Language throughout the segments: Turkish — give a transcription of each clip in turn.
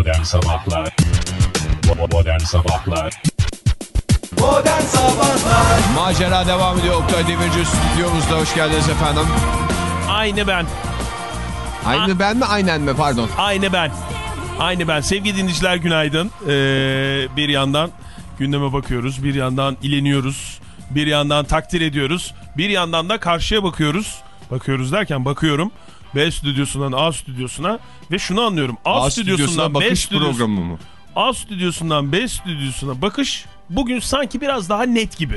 Modern Sabahlar Modern Sabahlar Modern Sabahlar Macera devam ediyor. Oktay Demirci stüdyomuzda. Hoş geldiniz efendim. Aynı ben. Aynı ben mi aynen mi pardon. Aynı ben. Aynı ben. Sevgili dinleyiciler günaydın. Ee, bir yandan gündeme bakıyoruz. Bir yandan ileniyoruz. Bir yandan takdir ediyoruz. Bir yandan da karşıya bakıyoruz. Bakıyoruz derken bakıyorum. B stüdyosundan A stüdyosuna ve şunu anlıyorum. A, A stüdyosundan B stüdyosuna, programı mı? A stüdyosundan B stüdyosuna bakış bugün sanki biraz daha net gibi.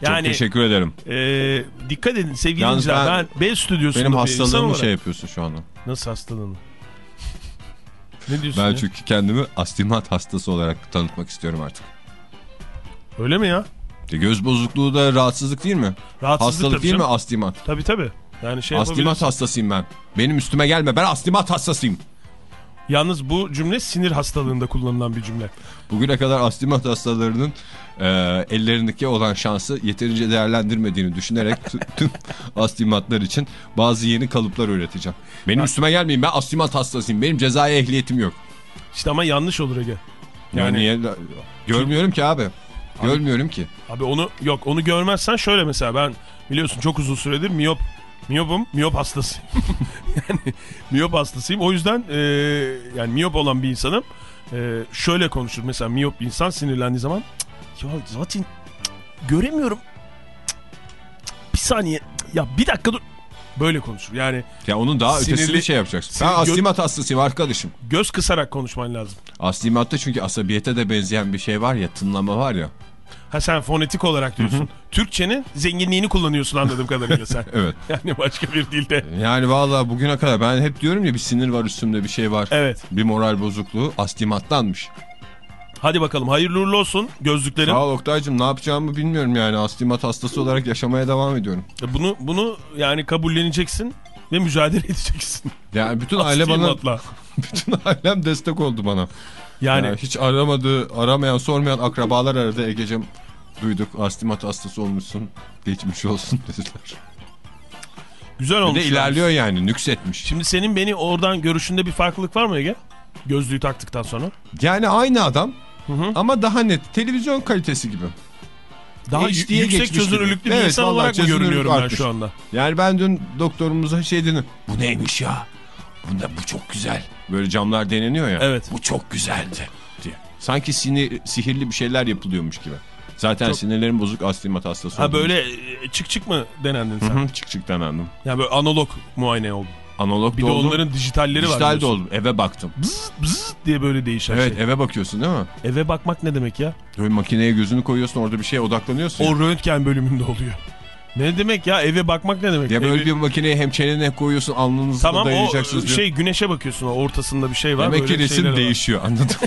Çok Yani teşekkür ederim. e, dikkat edin sevgili Yalnız ben- Ben, B stüdyosunda Benim hastalığımı olarak- şey yapıyorsun şu anda. Nasıl hastalığını? Ne diyorsun Ben ya? çünkü kendimi astigmat hastası olarak tanıtmak istiyorum artık. Öyle mi ya? E, Göz bozukluğu da rahatsızlık değil mi? Rahatsızlık Hastalık değil mi canım. astigmat? Tabii tabii. Yani şey yapabilirsin. hastasıyım ben. Benim üstüme gelme. Ben astigmat hastasıyım. Yalnız bu cümle sinir hastalığında kullanılan bir cümle. Bugüne kadar astigmat hastalarının e, ellerindeki olan şansı yeterince değerlendirmediğini düşünerek tüm astigmatlar için bazı yeni kalıplar üreteceğim. Benim üstüme gelmeyin ben astigmat hastasıyım. Benim cezai ehliyetim yok. İşte ama yanlış olur Ege. Yani, Yani- niye? Görmüyorum ki abi. Görmüyorum ki. Abi onu yok onu görmezsen şöyle mesela ben biliyorsun çok uzun süredir miyop miyopum miyop hastasıyım. yani miyop hastasıyım. O yüzden e, yani miyop olan bir insanım. E, şöyle konuşur mesela miyop bir insan sinirlendiği zaman "Cık, ya zaten cık, göremiyorum. Cık, cık, bir saniye cık, ya bir dakika dur. Böyle konuşur. Yani Ya onun daha Sinirli- ötesini şey yapacaksın. Ben astigmat hastasıyım arkadaşım. göz kısarak konuşman lazım. Astigmatta çünkü asabiyete de benzeyen bir şey var ya tınlama var ya. Ha sen fonetik olarak diyorsun. Türkçenin zenginliğini kullanıyorsun anladığım kadarıyla sen. Evet. Yani başka bir dilde. Yani vallahi bugüne kadar ben hep diyorum ya bir sinir var üstümde bir şey var. Evet. Bir moral bozukluğu astigmattanmış. Hadi bakalım hayırlı uğurlu olsun gözlüklerim. Sağ ol Oktay'cım ne yapacağımı bilmiyorum yani astigmat hastası olarak yaşamaya devam ediyorum. Bunu bunu yani kabulleneceksin ve mücadele edeceksin. Yani bütün aile bana bütün ailem destek oldu bana. Yani Yani hiç aramadı, aramayan, sormayan akrabalar aradı Ege'cim. Duyduk astigmat hastası olmuşsun. Geçmiş olsun dediler. güzel Bir olmuş. de yalnız. ilerliyor yani nüksetmiş. Şimdi senin beni oradan görüşünde bir farklılık var mı Ege? Gözlüğü taktıktan sonra. Yani aynı adam Hı hı. ama daha net. Televizyon kalitesi gibi. Daha HD'ye yü- yüksek çözünürlüklü bir Evet, insan olarak mı görünüyorum ben şu anda? Yani ben dün doktorumuza şey dedim. Bu neymiş ya? Bunda bu çok güzel. Böyle camlar deneniyor ya. Evet. Bu çok güzeldi diye. Sanki sinir, sihirli bir şeyler yapılıyormuş gibi. Zaten Çok- sinirlerin bozuk astigmat hastası Ha böyle e, çık çık mı denendin sen? Hı hı, çık çık denendim. Yani böyle analog muayene oldu. Analog Bir de oldum. onların dijitalleri var. Dijital de oldum. Eve baktım. Bzzz, bzzz diye böyle değişen Evet şey. eve bakıyorsun değil mi? Eve bakmak ne demek ya? Böyle makineye gözünü koyuyorsun orada bir şeye odaklanıyorsun. ya. O röntgen bölümünde oluyor. Ne demek ya eve bakmak ne demek? Ya böyle Evi- bir makineye hem çenene koyuyorsun alnınızı Tamam o dayayacaksınız diyor. şey güneşe bakıyorsun o ortasında bir şey var. Demek ki resim var. değişiyor anladın mı?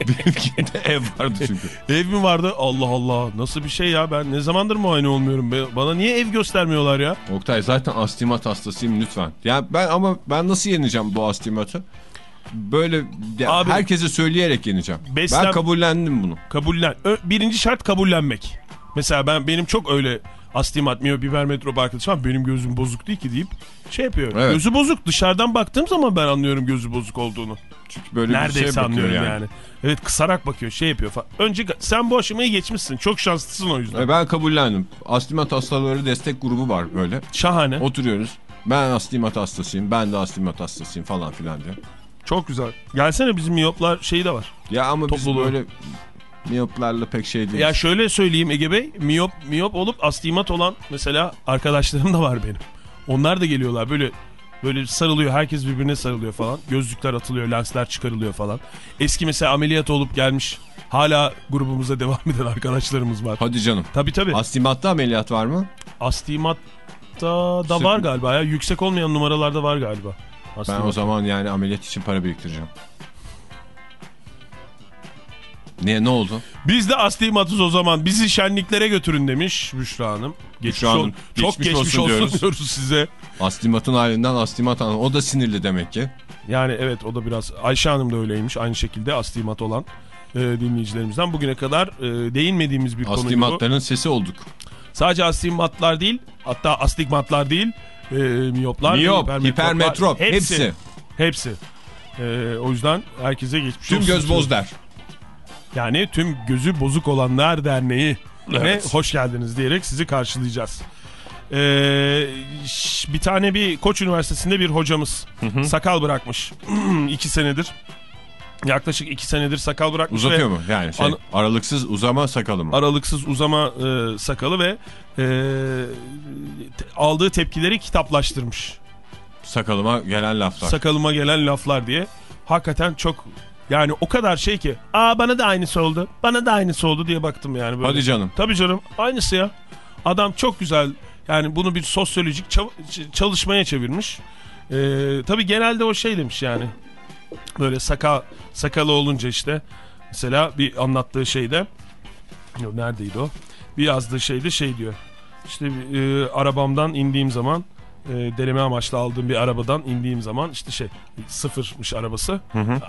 Benimkinde ev vardı çünkü. Ev mi vardı? Allah Allah nasıl bir şey ya ben ne zamandır muayene olmuyorum. Bana niye ev göstermiyorlar ya? Oktay zaten astigmat hastasıyım lütfen. Ya ben ama ben nasıl yeneceğim bu astigmatı? Böyle Abi- herkese söyleyerek yeneceğim. Beslen- Ben kabullendim bunu. Kabullen. Birinci şart kabullenmek. Mesela ben benim çok öyle astigmat, miyop, hipermetrop arkadaşım var. Benim gözüm bozuk değil ki deyip şey yapıyor. Evet. Gözü bozuk. Dışarıdan baktığım zaman ben anlıyorum gözü bozuk olduğunu. Çünkü böyle bir Neredeyse şey bakıyor anlıyorum yani. yani. Evet kısarak bakıyor şey yapıyor falan. Önce sen bu aşamayı geçmişsin. Çok şanslısın o yüzden. E, Ben kabullendim. Astigmat hastaları destek grubu var böyle. Şahane. Oturuyoruz. Ben astigmat hastasıyım. Ben de astigmat hastasıyım falan filan diyor. Çok güzel. Gelsene bizim miyoplar şeyi de var. Ya ama biz Topluluğu. böyle miyoplarla pek şey değil. Ya şöyle söyleyeyim Ege Bey. Miyop, miyop olup astigmat olan mesela arkadaşlarım da var benim. Onlar da geliyorlar böyle böyle sarılıyor. Herkes birbirine sarılıyor falan. Gözlükler atılıyor, lensler çıkarılıyor falan. Eski mesela ameliyat olup gelmiş. Hala grubumuza devam eden arkadaşlarımız var. Hadi canım. Tabii tabii. Astigmatta ameliyat var mı? Astigmatta da var galiba ya. Yüksek olmayan numaralarda var galiba. Ben Astigmat. o zaman yani ameliyat için para biriktireceğim. Niye ne oldu? Biz de astigmatız o zaman. Bizi şenliklere götürün demiş Büşra Hanım. Geçmiş Büşra Hanım, ol- Çok geçmiş olsun olsun, diyoruz. diyoruz. size. Astigmatın halinden astigmat hanım. O da sinirli demek ki. Yani evet o da biraz Ayşe Hanım da öyleymiş aynı şekilde astigmat olan e, dinleyicilerimizden bugüne kadar e, değinmediğimiz bir konu. Astigmatların sesi olduk. Sadece astigmatlar değil hatta astigmatlar değil e, miyoplar, Miyop, hipermetrop hepsi. Hepsi. E, o yüzden herkese geçmiş Tüm olsun. göz boz der. Yani tüm gözü bozuk olanlar derneği Evet. ve hoş geldiniz diyerek sizi karşılayacağız. Ee, bir tane bir Koç Üniversitesi'nde bir hocamız sakal bırakmış. iki senedir. Yaklaşık iki senedir sakal bırakmış Uzatıyor ve mu? Yani şey, aralıksız uzama sakalı mı? aralıksız uzama e, sakalı ve e, te- aldığı tepkileri kitaplaştırmış. Sakalıma gelen laflar. Sakalıma gelen laflar diye. Hakikaten çok yani o kadar şey ki aa bana da aynısı oldu. Bana da aynısı oldu diye baktım yani. Böyle. Hadi canım. Tabii canım aynısı ya. Adam çok güzel yani bunu bir sosyolojik çalışmaya çevirmiş. Ee, tabii genelde o şey demiş yani. Böyle sakal sakalı olunca işte mesela bir anlattığı şeyde neredeydi o? Bir yazdığı şeyde şey diyor. İşte e, arabamdan indiğim zaman e, deneme amaçlı aldığım bir arabadan indiğim zaman işte şey sıfırmış arabası.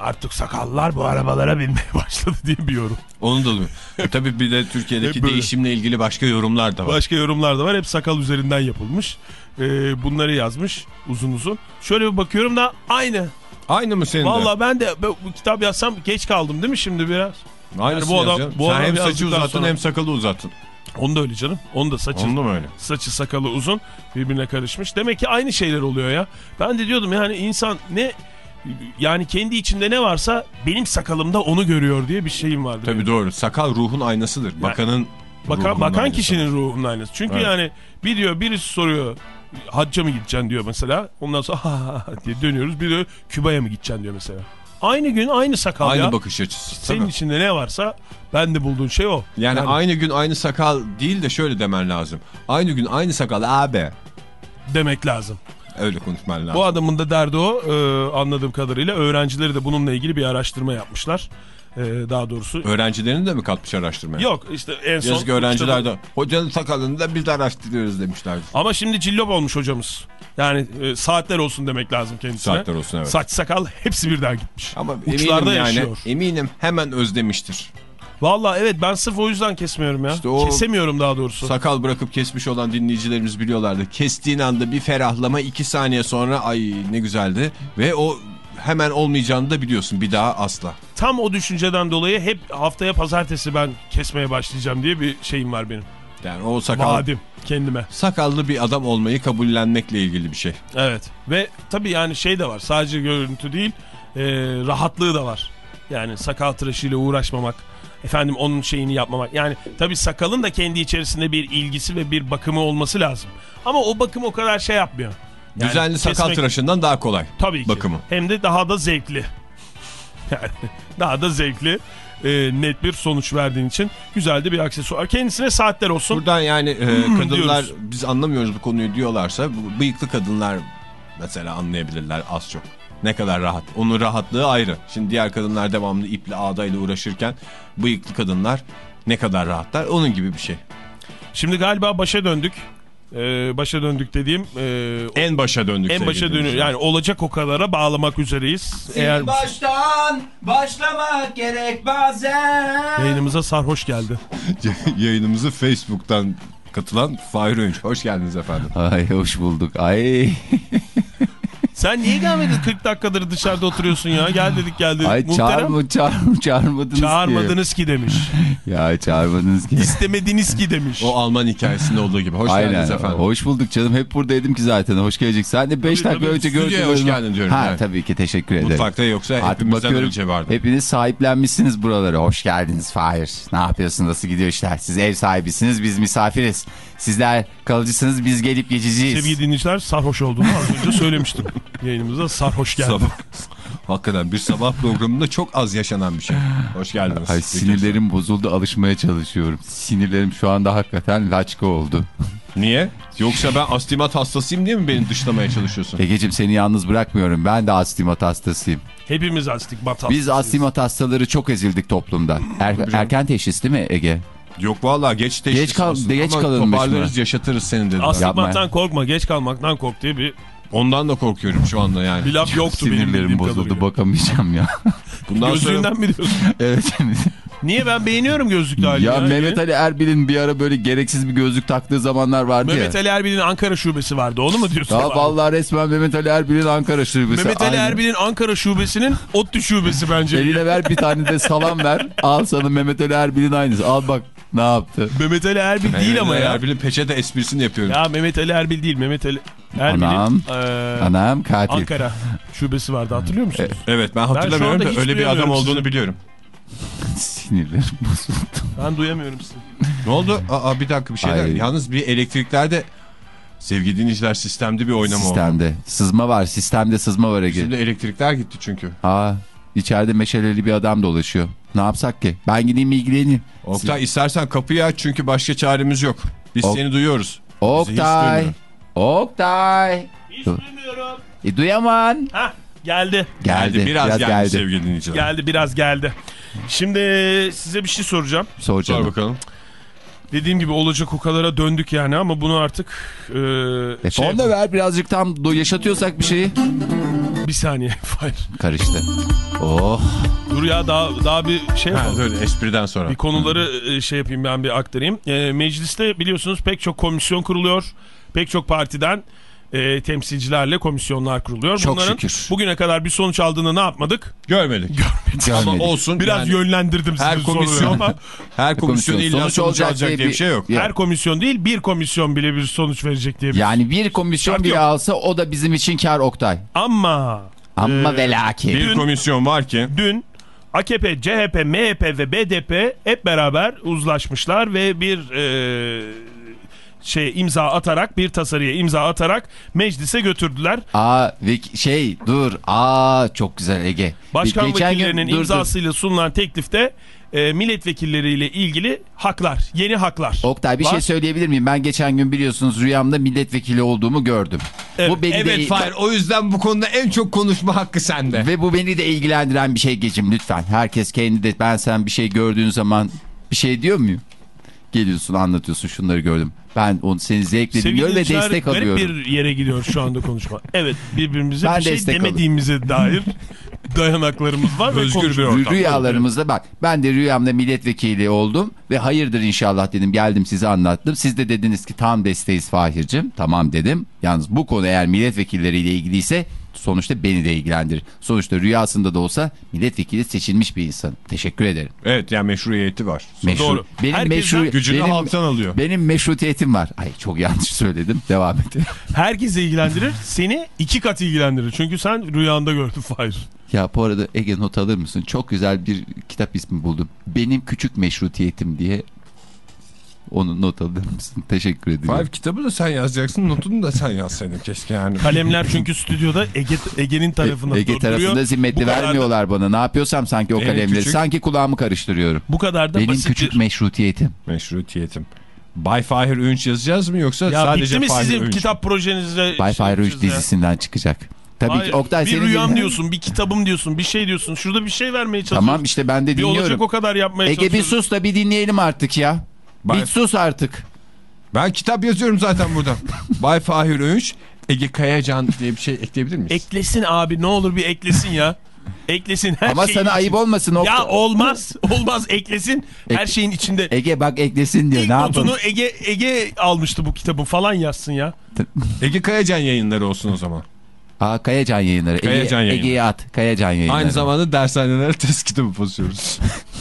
Artık sakallar bu arabalara binmeye başladı diye bir yorum. Onu da e, Tabii bir de Türkiye'deki değişimle ilgili başka yorumlar da var. Başka yorumlar da var. Hep sakal üzerinden yapılmış. Ee, bunları yazmış uzun uzun. Şöyle bir bakıyorum da aynı. Aynı mı senin de? Vallahi ben de bu kitap yazsam geç kaldım değil mi şimdi biraz? Aynısı yani bu adam- bu Sen adam hem saçı uzattın sonra- hem sakalı uzattın. Onu da öyle canım. Onu da saçı, Onu da mı öyle? saçı sakalı uzun birbirine karışmış. Demek ki aynı şeyler oluyor ya. Ben de diyordum yani insan ne yani kendi içinde ne varsa benim sakalımda onu görüyor diye bir şeyim vardı. Tabii benim. doğru. Sakal ruhun aynasıdır. Bakanın Bakan, bakan aynası. kişinin ruhunun aynısı. Çünkü Evet. yani bir diyor birisi soruyor hacca mı gideceksin diyor mesela. Ondan sonra ha diye dönüyoruz. Bir diyor Küba'ya mı gideceksin diyor mesela. Aynı gün aynı sakal Aynı ya. bakış açısı. Senin Tabii. içinde ne varsa ben de bulduğun şey o. Yani, aynı gün aynı sakal değil de şöyle demen lazım. Aynı gün aynı sakal abi. demek lazım. Öyle konuşman lazım. Bu adamın da derdi o e, anladığım kadarıyla. Öğrencileri de bununla ilgili bir araştırma yapmışlar. E, daha doğrusu. Öğrencilerini de mi katmış araştırmaya? Yok işte en son. Yazık öğrenciler işte de hocanın sakalını da biz de araştırıyoruz demişler. Ama şimdi cillop olmuş hocamız. Yani e, saatler olsun demek lazım kendisine. Saatler olsun evet. Saç sakal hepsi birden gitmiş. Ama Uçlarda eminim yani yaşıyor. eminim hemen özlemiştir. Vallahi evet ben sırf o yüzden kesmiyorum ya. İşte o- Kesemiyorum daha doğrusu. Sakal bırakıp kesmiş olan dinleyicilerimiz biliyorlardı. Kestiğin anda bir ferahlama iki saniye sonra ay ne güzeldi. Ve o hemen olmayacağını da biliyorsun bir daha asla. Tam o düşünceden dolayı hep haftaya pazartesi ben kesmeye başlayacağım diye bir şeyim var benim. Yani o sakal, Vadim kendime. sakallı bir adam olmayı kabullenmekle ilgili bir şey. Evet ve tabii yani şey de var sadece görüntü değil e, rahatlığı da var. Yani sakal tıraşıyla uğraşmamak. Efendim onun şeyini yapmamak. Yani tabii sakalın da kendi içerisinde bir ilgisi ve bir bakımı olması lazım. Ama o bakım o kadar şey yapmıyor. Yani Düzenli sakal kesmek- tıraşından daha kolay. Tabii ki. Bakımı. Hem de daha da zevkli. Yani daha da zevkli. e, net bir sonuç verdiğin için güzel de bir aksesuar. Kendisine saatler olsun. Buradan yani e, kadınlar diyoruz. biz anlamıyoruz bu konuyu diyorlarsa bıyıklı kadınlar mesela anlayabilirler az çok. Ne kadar rahat. Onun rahatlığı ayrı. Şimdi diğer kadınlar devamlı iple ağdayla uğraşırken bıyıklı kadınlar ne kadar rahatlar onun gibi bir şey. Şimdi galiba başa döndük. E, başa döndük dediğim e, En başa döndük. en başa dönüyor. Yani olacak o kadara bağlamak üzereyiz. Eğer Baştan başlamak gerek bazen. yayınımıza sarhoş geldi. Yayınımızı Facebook'tan katılan Fahir Öğünç. Hoş geldiniz efendim. Ay hoş bulduk. Ay. Sen niye gelmedin 40 dakikadır dışarıda oturuyorsun ya? Gel dedik geldi. Ay Muhterem. çağırma, çağırma, çağırmadınız ki. Çağırmadınız ki demiş. Ya çağırmadınız ki. İstemediniz ki demiş. O Alman hikayesinde olduğu gibi. Hoş Aynen. geldiniz efendim. Hoş bulduk canım. Hep buradaydım ki zaten. Hoş gelecek. Sen de 5 Tabii, dakika tabii. önce gördün. hoş geldin diyorum Ha yani. tabii ki teşekkür ederim. Mutfakta yoksa Artık hepimizden bakıyorum önce vardı. hepiniz sahiplenmişsiniz buraları. Hoş geldiniz Fahir. Ne yapıyorsun? Nasıl gidiyor işler? Siz ev sahibisiniz. Biz misafiriz. Sizler kalıcısınız. Biz gelip geçiciyiz. Sevgili dinleyiciler sarhoş olduğunu az önce söylemiştim. Yayınımıza sarhoş geldi. Sabah. Hakikaten bir sabah programında çok az yaşanan bir şey. Hoş geldiniz. Ay sinirlerim bozuldu. Alışmaya çalışıyorum. Sinirlerim şu anda hakikaten laçka oldu. Niye? Yoksa ben astimat hastasıyım diye mi beni dışlamaya çalışıyorsun? Egeciğim seni yalnız bırakmıyorum. Ben de astigmat hastasıyım. Hepimiz astigmat Biz hastasıyız. astigmat hastaları çok ezildik toplumda. Er- erken teşhis değil mi Ege? Yok vallahi geç teşhis Geç kal- aslında geç kalınmış toparlarız yaşatırız seni dediler. Yapma. korkma geç kalmaktan kork diye bir, Ondan da korkuyorum şu anda yani. bir laf yoktu benim Sinirlerim bozuldu kadarıyla. bakamayacağım ya. Bundan sonra Gözlüğünden mi diyorsun? evet. Niye ben beğeniyorum gözlüklü halini. Ya ya. Mehmet Ali Erbil'in bir ara böyle gereksiz bir gözlük taktığı zamanlar vardı Mehmet ya. Ali Erbil'in Ankara şubesi vardı. Onu mu diyorsun? Ya vallahi resmen Mehmet Ali Erbil'in Ankara şubesi. Mehmet Ali. Erbil'in Ankara şubesinin ODTÜ şubesi bence. Eline ver bir tane de salam ver. Al sana Mehmet Ali Erbil'in aynısı. Al bak ne yaptı. Mehmet Ali Erbil değil ama ya. Erbil'in peçete esprisini yapıyorum. Ya Mehmet Ali Erbil değil. Mehmet Ali Anam. Erbil'in eee, Anam katil. Ankara şubesi vardı hatırlıyor musunuz? Evet ben hatırlamıyorum anda da öyle bir adam olduğunu sizi. biliyorum. Sinirlerim bozuldu. Ben duyamıyorum sizi. Ne oldu? Aa bir dakika bir şeyler. Ay. Yalnız bir elektriklerde sevgili dinleyiciler sistemde bir oynama oldu. Sistemde. Sızma var. Sistemde sızma var Ege. Şimdi elektrikler gitti çünkü. Aa, içeride meşaleli bir adam dolaşıyor. Ne yapsak ki? Ben gideyim ilgileneyim. Oktay istersen kapıyı aç çünkü başka çaremiz yok. Biz Ok- seni duyuyoruz. Oktay. Oktay. Hiç duymuyorum. E, duyaman. Hah geldi. Geldi. Biraz, geldi, sevgili dinleyiciler. Geldi biraz geldi. Şimdi size bir şey soracağım. Sor Sor bakalım. Dediğim gibi olacak o kadara döndük yani ama bunu artık eee E, şey, fon da ver birazcık tam yaşatıyorsak bir şeyi. Bir saniye. Hayır. Karıştı. Oh. Dur ya daha daha bir şey Ha, yapalım. öyle espriden sonra. Bir konuları e, şey yapayım ben bir aktarayım. E, mecliste biliyorsunuz pek çok komisyon kuruluyor. Pek çok partiden e, temsilcilerle komisyonlar kuruluyor. Çok Bunların şükür. bugüne kadar bir sonuç aldığını ne yapmadık? Görmedik. Ama Görmedik. olsun. Biraz yani yönlendirdim sizi her komisyon ama her komisyon illa Sonuç sonuç olacak alacak diye diye bir bir- şey yok. Ya. her komisyon değil bir komisyon bile bir sonuç verecek diye bir. Yani bir komisyon Şart bile yok. alsa o da bizim için kar Oktay. Ama Ama Ee, ve lakin. Bir Dün- komisyon var ki dün AKP, CHP, MHP ve BDP hep beraber uzlaşmışlar ve bir e, şey imza atarak bir tasarıya imza atarak meclise götürdüler. Aa ve şey dur. Aa çok güzel Ege. Başkan Geçen gün- vekillerinin dur, dur. imzasıyla sunulan teklifte e, milletvekilleriyle ilgili haklar, yeni haklar. Oktay bir var. şey söyleyebilir miyim? Ben geçen gün biliyorsunuz rüyamda milletvekili olduğumu gördüm. Evet, bu beni de Evet Fahir o yüzden bu konuda en çok konuşma hakkı sende. ve bu beni de ilgilendiren bir şey geçim lütfen. Herkes kendi de ben sen bir şey gördüğün zaman bir şey diyor muyum? Geliyorsun anlatıyorsun şunları gördüm. Ben onu seni zevkle Sevgili dinliyorum ve destek garip alıyorum. bir yere gidiyor şu anda konuşma. Evet birbirimize Ben bir şey demediğimize dair dayanaklarımız var. ve Özgür bir konuşuyoruz. ortam. Rüyalarımızda bak ben de rüyamda milletvekili oldum ve hayırdır inşallah dedim geldim size anlattım. Siz de dediniz ki tam desteğiz Fahir'cim tamam dedim. Yalnız bu konu eğer milletvekilleriyle ilgiliyse sonuçta beni de ilgilendirir. Sonuçta rüyasında da olsa milletvekili seçilmiş bir insan. Teşekkür ederim. Evet yani meşruiyeti var. Meşru- Doğru. Benim Herkesten meşru Gücünü benim, halktan alıyor. benim meşrutiyetim var. Ay çok yanlış söyledim. Devam et. Herkesi ilgilendirir. Seni iki kat ilgilendirir. Çünkü sen rüyanda gördün Fahir. ya bu arada Ege not alır mısın? Çok güzel bir kitap ismi buldum. Benim küçük meşrutiyetim diye. Onu not alır mısın? Teşekkür ederim. Fahir kitabı da sen yazacaksın notunu da sen yazsaydın keşke yani. Kalemler çünkü stüdyoda Ege, Ege'nin tarafında E, Ege duruyor. tarafında zimmetli Bu kadar da- vermiyorlar bana. Ne yapıyorsam sanki o Benim kalemleri. küçük- Sanki kulağımı karıştırıyorum. Bu kadar da Benim basittir. küçük meşrutiyetim. Meşrutiyetim. Bay Fahir Öğünç yazacağız mı yoksa Ya sadece bitti mi Fahir sizin Öğünç? kitap projenizle? Bay şey Fahir ya? dizisinden çıkacak. Tabii Hayır, ki Oktay bir rüyam dediğin- diyorsun, bir kitabım diyorsun, bir şey diyorsun. Şurada bir şey vermeye çalışıyorsun. Tamam işte ben de Bir olacak dinliyorum. o kadar yapmaya Ege bir çalışıyorsun. sus da bir dinleyelim artık ya. Bay- Bir sus artık. Ben kitap yazıyorum zaten burada. Bay Fahir Öğünç, Ege Kayacan diye bir şey ekleyebilir miyiz? Eklesin abi ne olur bir eklesin ya. Eklesin her Ama şeyin sana ayıp olmasın. Oktay. Ya olmaz. Olmaz eklesin. Her şeyin içinde. Ege bak eklesin diyor. İlk ne yapalım? Ege, Ege almıştı bu kitabı falan yazsın ya. Ege Kayacan yayınları olsun o zaman. Aa Kayacan yayınları. Ege, Kayacan yayınları. Ege'ye at. Kayacan yayınları. Aynı zamanda dershanelere test kitabı basıyoruz.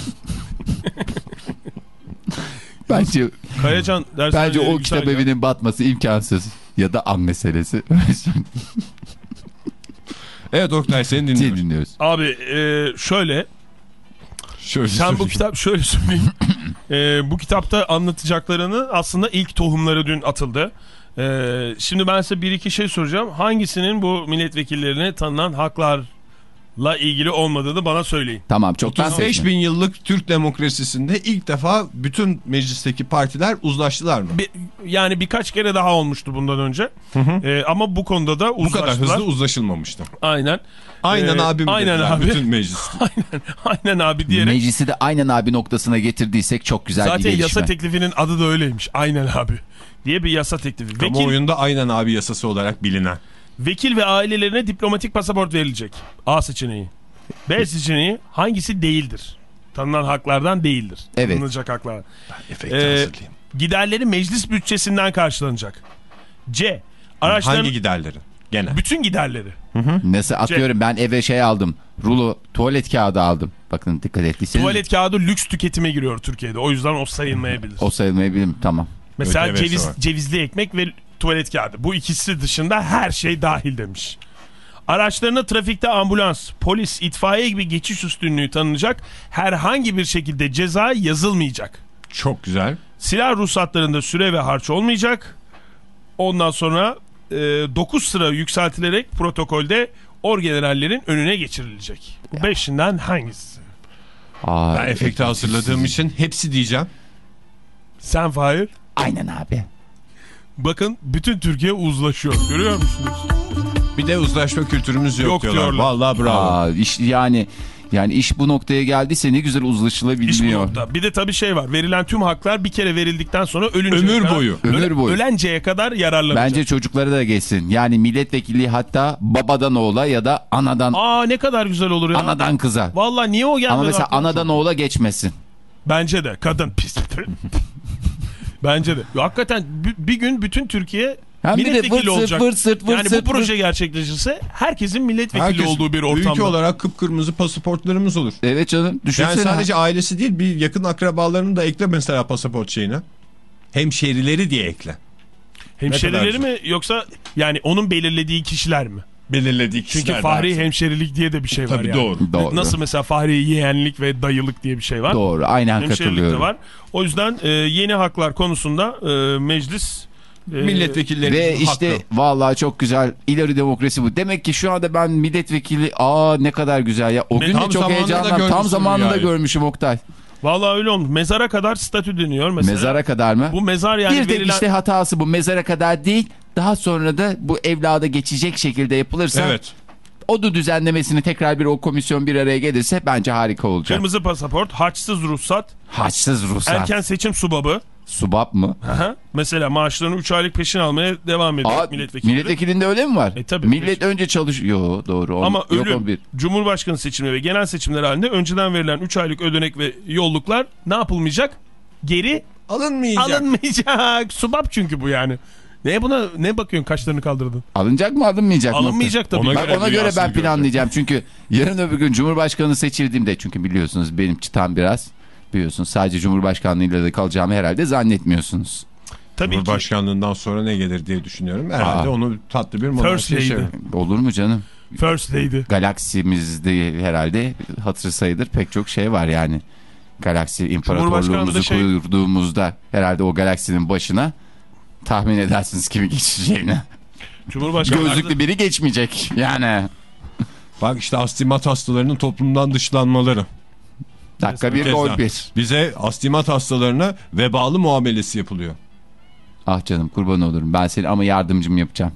Bence, Kayacan bence o kitap ya. evinin batması imkansız. Ya da an meselesi. evet Oktay seni Seni dinliyoruz. dinliyoruz. Abi e, şöyle Şöyle sen bu kitap şöyle söyleyeyim. E, bu kitapta anlatacaklarını aslında ilk tohumları dün atıldı. E, şimdi ben size bir iki şey soracağım. Hangisinin bu milletvekillerine tanınan haklarla ilgili olmadığını bana söyleyin. Tamam çok ben 35 seçtim. bin yıllık Türk demokrasisinde ilk defa bütün meclisteki partiler uzlaştılar mı? Bir- yani birkaç kere daha olmuştu bundan önce. E, ama bu konuda da Bu kadar uzlaştılar. hızlı uzlaşılmamıştı. Aynen. Aynen Ee, abim aynen dediler abi. bütün meclis. Aynen. Aynen abi diyerek. Meclisi de aynen abi noktasına getirdiysek çok güzel bir Zaten gelişme. yasa teklifinin adı da öyleymiş. Aynen abi. Diye bir yasa teklifi. Vekil, Kamuoyunda aynen abi yasası olarak bilinen. Vekil ve ailelerine diplomatik pasaport verilecek. A seçeneği. B seçeneği hangisi değildir? Tanınan haklardan değildir. Evet. Tanınacak haklar. Efekti Ee, hazırlayayım. Giderleri meclis bütçesinden karşılanacak. C. Araçların Hangi giderleri? Genel. bütün giderleri. Nasıl atıyorum ben eve şey aldım. Rulo tuvalet kağıdı aldım. Bakın dikkat ettiyseniz. Tuvalet kağıdı lüks tüketime giriyor Türkiye'de. O yüzden o sayılmayabilir. O sayılmayabilir Tamam. Mesela evet, ceviz, var. cevizli ekmek ve tuvalet kağıdı. Bu ikisi dışında her şey dahil demiş. Araçlarına trafikte ambulans, polis, itfaiye gibi geçiş üstünlüğü tanınacak. Herhangi bir şekilde ceza yazılmayacak. Çok güzel. Silah ruhsatlarında süre ve harç olmayacak. Ondan sonra 9 sıra yükseltilerek protokolde orgenerallerin önüne geçirilecek. Bu beşinden hangisi? Aa, Ben efekti hazırladığım için hepsi diyeceğim. Sen Fahir. Aynen abi. Bakın bütün Türkiye uzlaşıyor. Görüyor musunuz? Bir de uzlaşma kültürümüz yok, Yok diyorlar. diyorlar. Vallahi bravo. Aa, iş, yani yani iş bu noktaya geldiyse ne güzel İş bu uzlaşılabiliyor. nokta. Bir de tabii şey var. Verilen tüm haklar bir kere verildikten sonra ölünceye Ömür kadar, boyu. Ömür boyu. Ölenceye kadar yararlanacak. Bence çocuklara da geçsin. Yani milletvekili hatta babadan oğula ya da anadan Aa ne kadar güzel olur ya. anadan kıza. Vallahi niye o gelmedi? Ama mesela anadan oğula geçmesin. Bence de kadın pis. Bence de. Ya, hakikaten bir, gün bütün Türkiye Hem bir de milletvekili vırt olacak. vırt sırt, vırt yani sırt, bu proje vırt- gerçekleşirse herkesin milletvekili Herkes olduğu bir ortamda. Ülke olarak kıpkırmızı pasaportlarımız olur. Evet canım Yani düşünsene. sadece ailesi değil bir yakın akrabalarını da ekle mesela pasaport şeyine. Hemşerileri diye ekle. Hemşerileri mi yoksa yani onun belirlediği kişiler mi? Belirlediği Çünkü fahri hemşerilik diye de bir şey var Tabii yani. doğru. Doğru. Nasıl mesela fahri yeğenlik ve dayılık diye bir şey var. Doğru aynen Hemşerilik de katılıyorum. var. O yüzden e, yeni haklar konusunda e, meclis e, Milletvekillerimizin Ve işte hakkı. vallahi çok güzel ileri demokrasi bu. Demek ki şu anda ben milletvekili aa ne kadar güzel ya. O Ve gün de çok heyecanlandım. Tam zamanında rüyayı. görmüşüm Oktay. Vallahi öyle olmuş. Mezara kadar statü deniyor mesela. Mezara kadar mı? Bu mezar yani bir tek verilen... işte hatası bu mezara kadar değil. Daha sonra da bu evlada geçecek şekilde yapılırsa Evet. o da düzenlemesini tekrar bir o komisyon bir araya gelirse bence harika olacak. Kırmızı pasaport, harçsız ruhsat, Haçsız ruhsat. erken seçim subabı. Subap mı? Aha. Mesela maaşlarını 3 aylık peşin almaya devam ediyor Aa, milletvekilleri. milletvekilinde öyle mi var? E, tabii. Millet önce çalışıyor. Yo, doğru. O- Ama yok ölüm, o bir. Cumhurbaşkanı seçimleri ve genel seçimler halinde önceden verilen 3 aylık ödenek ve yolluklar ne yapılmayacak? Geri Alınmayacak. alınmayacak. Subap çünkü bu yani. Ne buna ne bakıyorsun kaşlarını kaldırdın? Alınacak mı alınmayacak mı? Alınmayacak tabii. Ona Bak göre ona göre ben planlayacağım. Çünkü yarın öbür gün Cumhurbaşkanı seçildiğimde çünkü biliyorsunuz benim çıtam biraz biliyorsunuz sadece Cumhurbaşkanlığıyla da kalacağımı herhalde zannetmiyorsunuz. Tabii ki. Cumhurbaşkanlığından sonra ne gelir diye düşünüyorum. Herhalde Aa. onu tatlı bir lady. çevir. Olur mu canım? First Lady. Galaksimizde herhalde hatırı sayılır pek çok şey var yani. Galaksi imparatorluğumuzu şey- kurduğumuzda herhalde o galaksinin başına tahmin edersiniz kimi geçeceğini. Cumhurbaşkanı Gözlüklü biri geçmeyecek yani. Bak işte astimat hastalarının toplumdan dışlanmaları. Dakika bir gol bir. Bize astimat hastalarına vebalı muamelesi yapılıyor. Ah canım kurban olurum ben seni ama yardımcım yapacağım.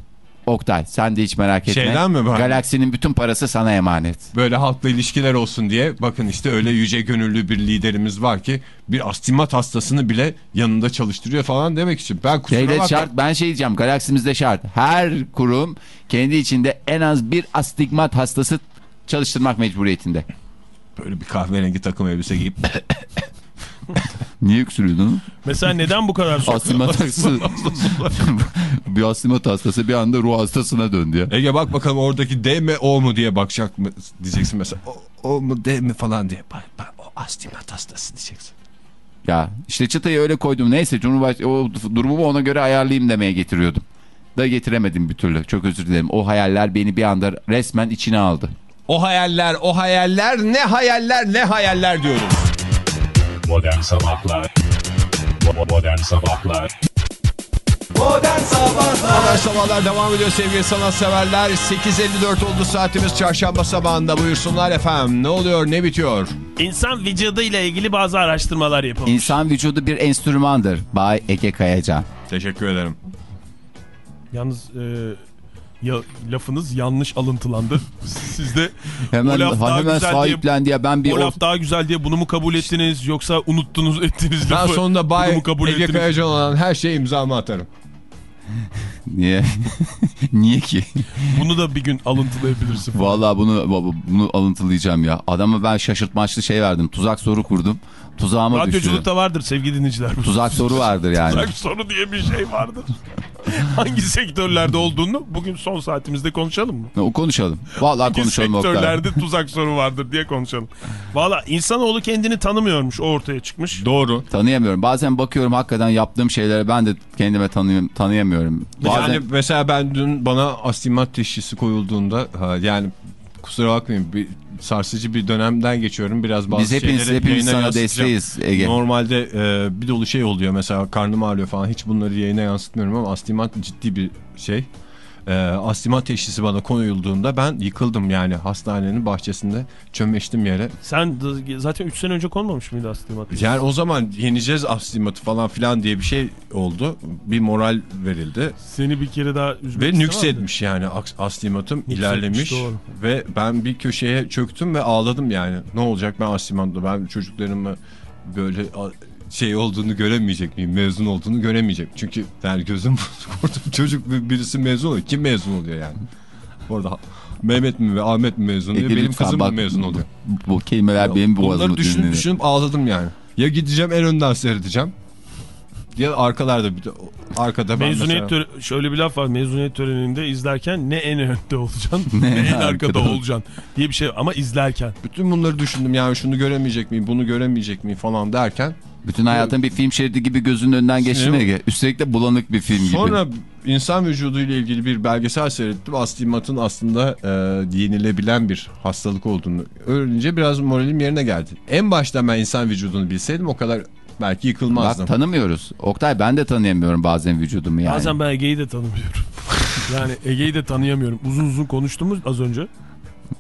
Oktay sen de hiç merak etme. Şeyden mi bak? Galaksinin bütün parası sana emanet. Böyle halkla ilişkiler olsun diye bakın işte öyle yüce gönüllü bir liderimiz var ki bir astimat hastasını bile yanında çalıştırıyor falan demek için. Ben kusura Devlet bakma. şart ben şey diyeceğim galaksimizde şart. Her kurum kendi içinde en az bir astigmat hastası çalıştırmak mecburiyetinde. Böyle bir kahverengi takım elbise giyip Niye öksürüyordun? Mesela neden bu kadar sok- Astigmat hastası. bir astigmat hastası bir anda ruh hastasına döndü ya. Ege bak bakalım oradaki D mi O mu diye bakacak mı diyeceksin mesela. O, o mu D mi falan diye. Bak, bak o astimat hastası diyeceksin. Ya işte çıtayı öyle koydum. Neyse Cumhurbaşkanı o durumumu ona göre ayarlayayım demeye getiriyordum. Da getiremedim bir türlü. Çok özür dilerim. O hayaller beni bir anda resmen içine aldı. O hayaller, o hayaller, ne hayaller, ne hayaller diyoruz. Modern Sabahlar Modern Sabahlar Modern Sabahlar Modern Sabahlar devam ediyor sevgili sanatseverler. 8.54 oldu saatimiz çarşamba sabahında buyursunlar efendim. Ne oluyor, ne bitiyor? İnsan vücuduyla ilgili bazı araştırmalar yapılmış. İnsan vücudu bir enstrümandır. Bay Ege Kayacan. Teşekkür ederim. Yalnız e, ya, lafınız yanlış alıntılandı. Siz de Hemen, o laf daha hemen güzel sahiplendi ya ben bir o laf daha güzel diye bunu mu kabul ettiniz yoksa unuttunuz ettiniz Ben lafı. sonunda bunu Bay Ege? Kayacan olan her şeye imzamı atarım. Niye? Niye ki? Bunu da bir gün alıntılayabilirsin. Vallahi bunu bunu alıntılayacağım ya. Adama ben şaşırtmaçlı şey verdim. Tuzak soru kurdum. Tuzağıma düştü. Radyoculukta vardır sevgili dinleyiciler. Tuzak soru vardır yani. Tuzak soru diye bir şey vardır. Hangi sektörlerde olduğunu bugün son saatimizde konuşalım mı? O konuşalım. Vallahi Hangi konuşalım Oktay. sektörlerde tuzak soru vardır diye konuşalım. Valla insanoğlu kendini tanımıyormuş o ortaya çıkmış. Doğru. Tanıyamıyorum. Bazen bakıyorum hakikaten yaptığım şeylere ben de kendime tanıyam tanıyamıyorum. Bazen Yani mesela ben dün bana astigmat teşhisi koyulduğunda yani kusura bakmayın bir sarsıcı bir dönemden geçiyorum. Biraz bazı biz şeyleri hepimiz sana desteğiz Ege. Normalde e, bir dolu şey oluyor mesela karnım ağrıyor falan hiç bunları yayına yansıtmıyorum ama astigmat ciddi bir şey. E, astigmat teşhisi bana koyulduğunda ben yıkıldım yani hastanenin bahçesinde çömeştim yere. Sen zaten 3 sene önce konmamış mıydı astigmat? Yani o zaman yeneceğiz astigmatı falan filan diye bir şey oldu. Bir moral verildi. Seni bir kere daha üzmek Ve nüksetmiş yani astigmatım Nüksetmiş, ilerlemiş doğru. ve ben bir köşeye çöktüm ve ağladım yani. Ne olacak ben astigmatla ben çocuklarımı böyle şey olduğunu göremeyecek miyim? Mezun olduğunu göremeyecek. Çünkü yani gözüm korktum çocuk bir- birisi mezun oluyor. Kim mezun oluyor yani? Orada Mehmet mi ve Ahmet mi mezun oluyor? Ege Benim kızım mı bak, mezun oluyor? Bu, bu kelimeler benim boğazımı Onları düşünüp dinledi. düşünüp ağladım yani. Ya gideceğim en önden seyredeceğim. Ya arkalarda bir de arkada ben Mezuniyet mesela... şöyle bir laf var. Mezuniyet töreninde izlerken ne en önde olacaksın Ne ne, en arkada arkada ol- olacaksın diye bir şey ama izlerken. Bütün bunları düşündüm yani şunu göremeyecek miyim bunu göremeyecek miyim falan derken. Bütün hayatın bir film şeridi gibi gözünün önünden geçti mi Sinema- Ege? Üstelik de bulanık bir film gibi. Sonra insan vücuduyla ilgili bir belgesel seyrettim. Astigmatın aslında e, yenilebilen bir hastalık olduğunu öğrenince biraz moralim yerine geldi. En başta ben insan vücudunu bilseydim o kadar belki yıkılmazdım. Bak tanımıyoruz. Oktay ben de tanıyamıyorum bazen vücudumu yani. Bazen ben Ege'yi de tanımıyorum. yani Ege'yi de tanıyamıyorum. Uzun uzun konuştuğumuz az önce.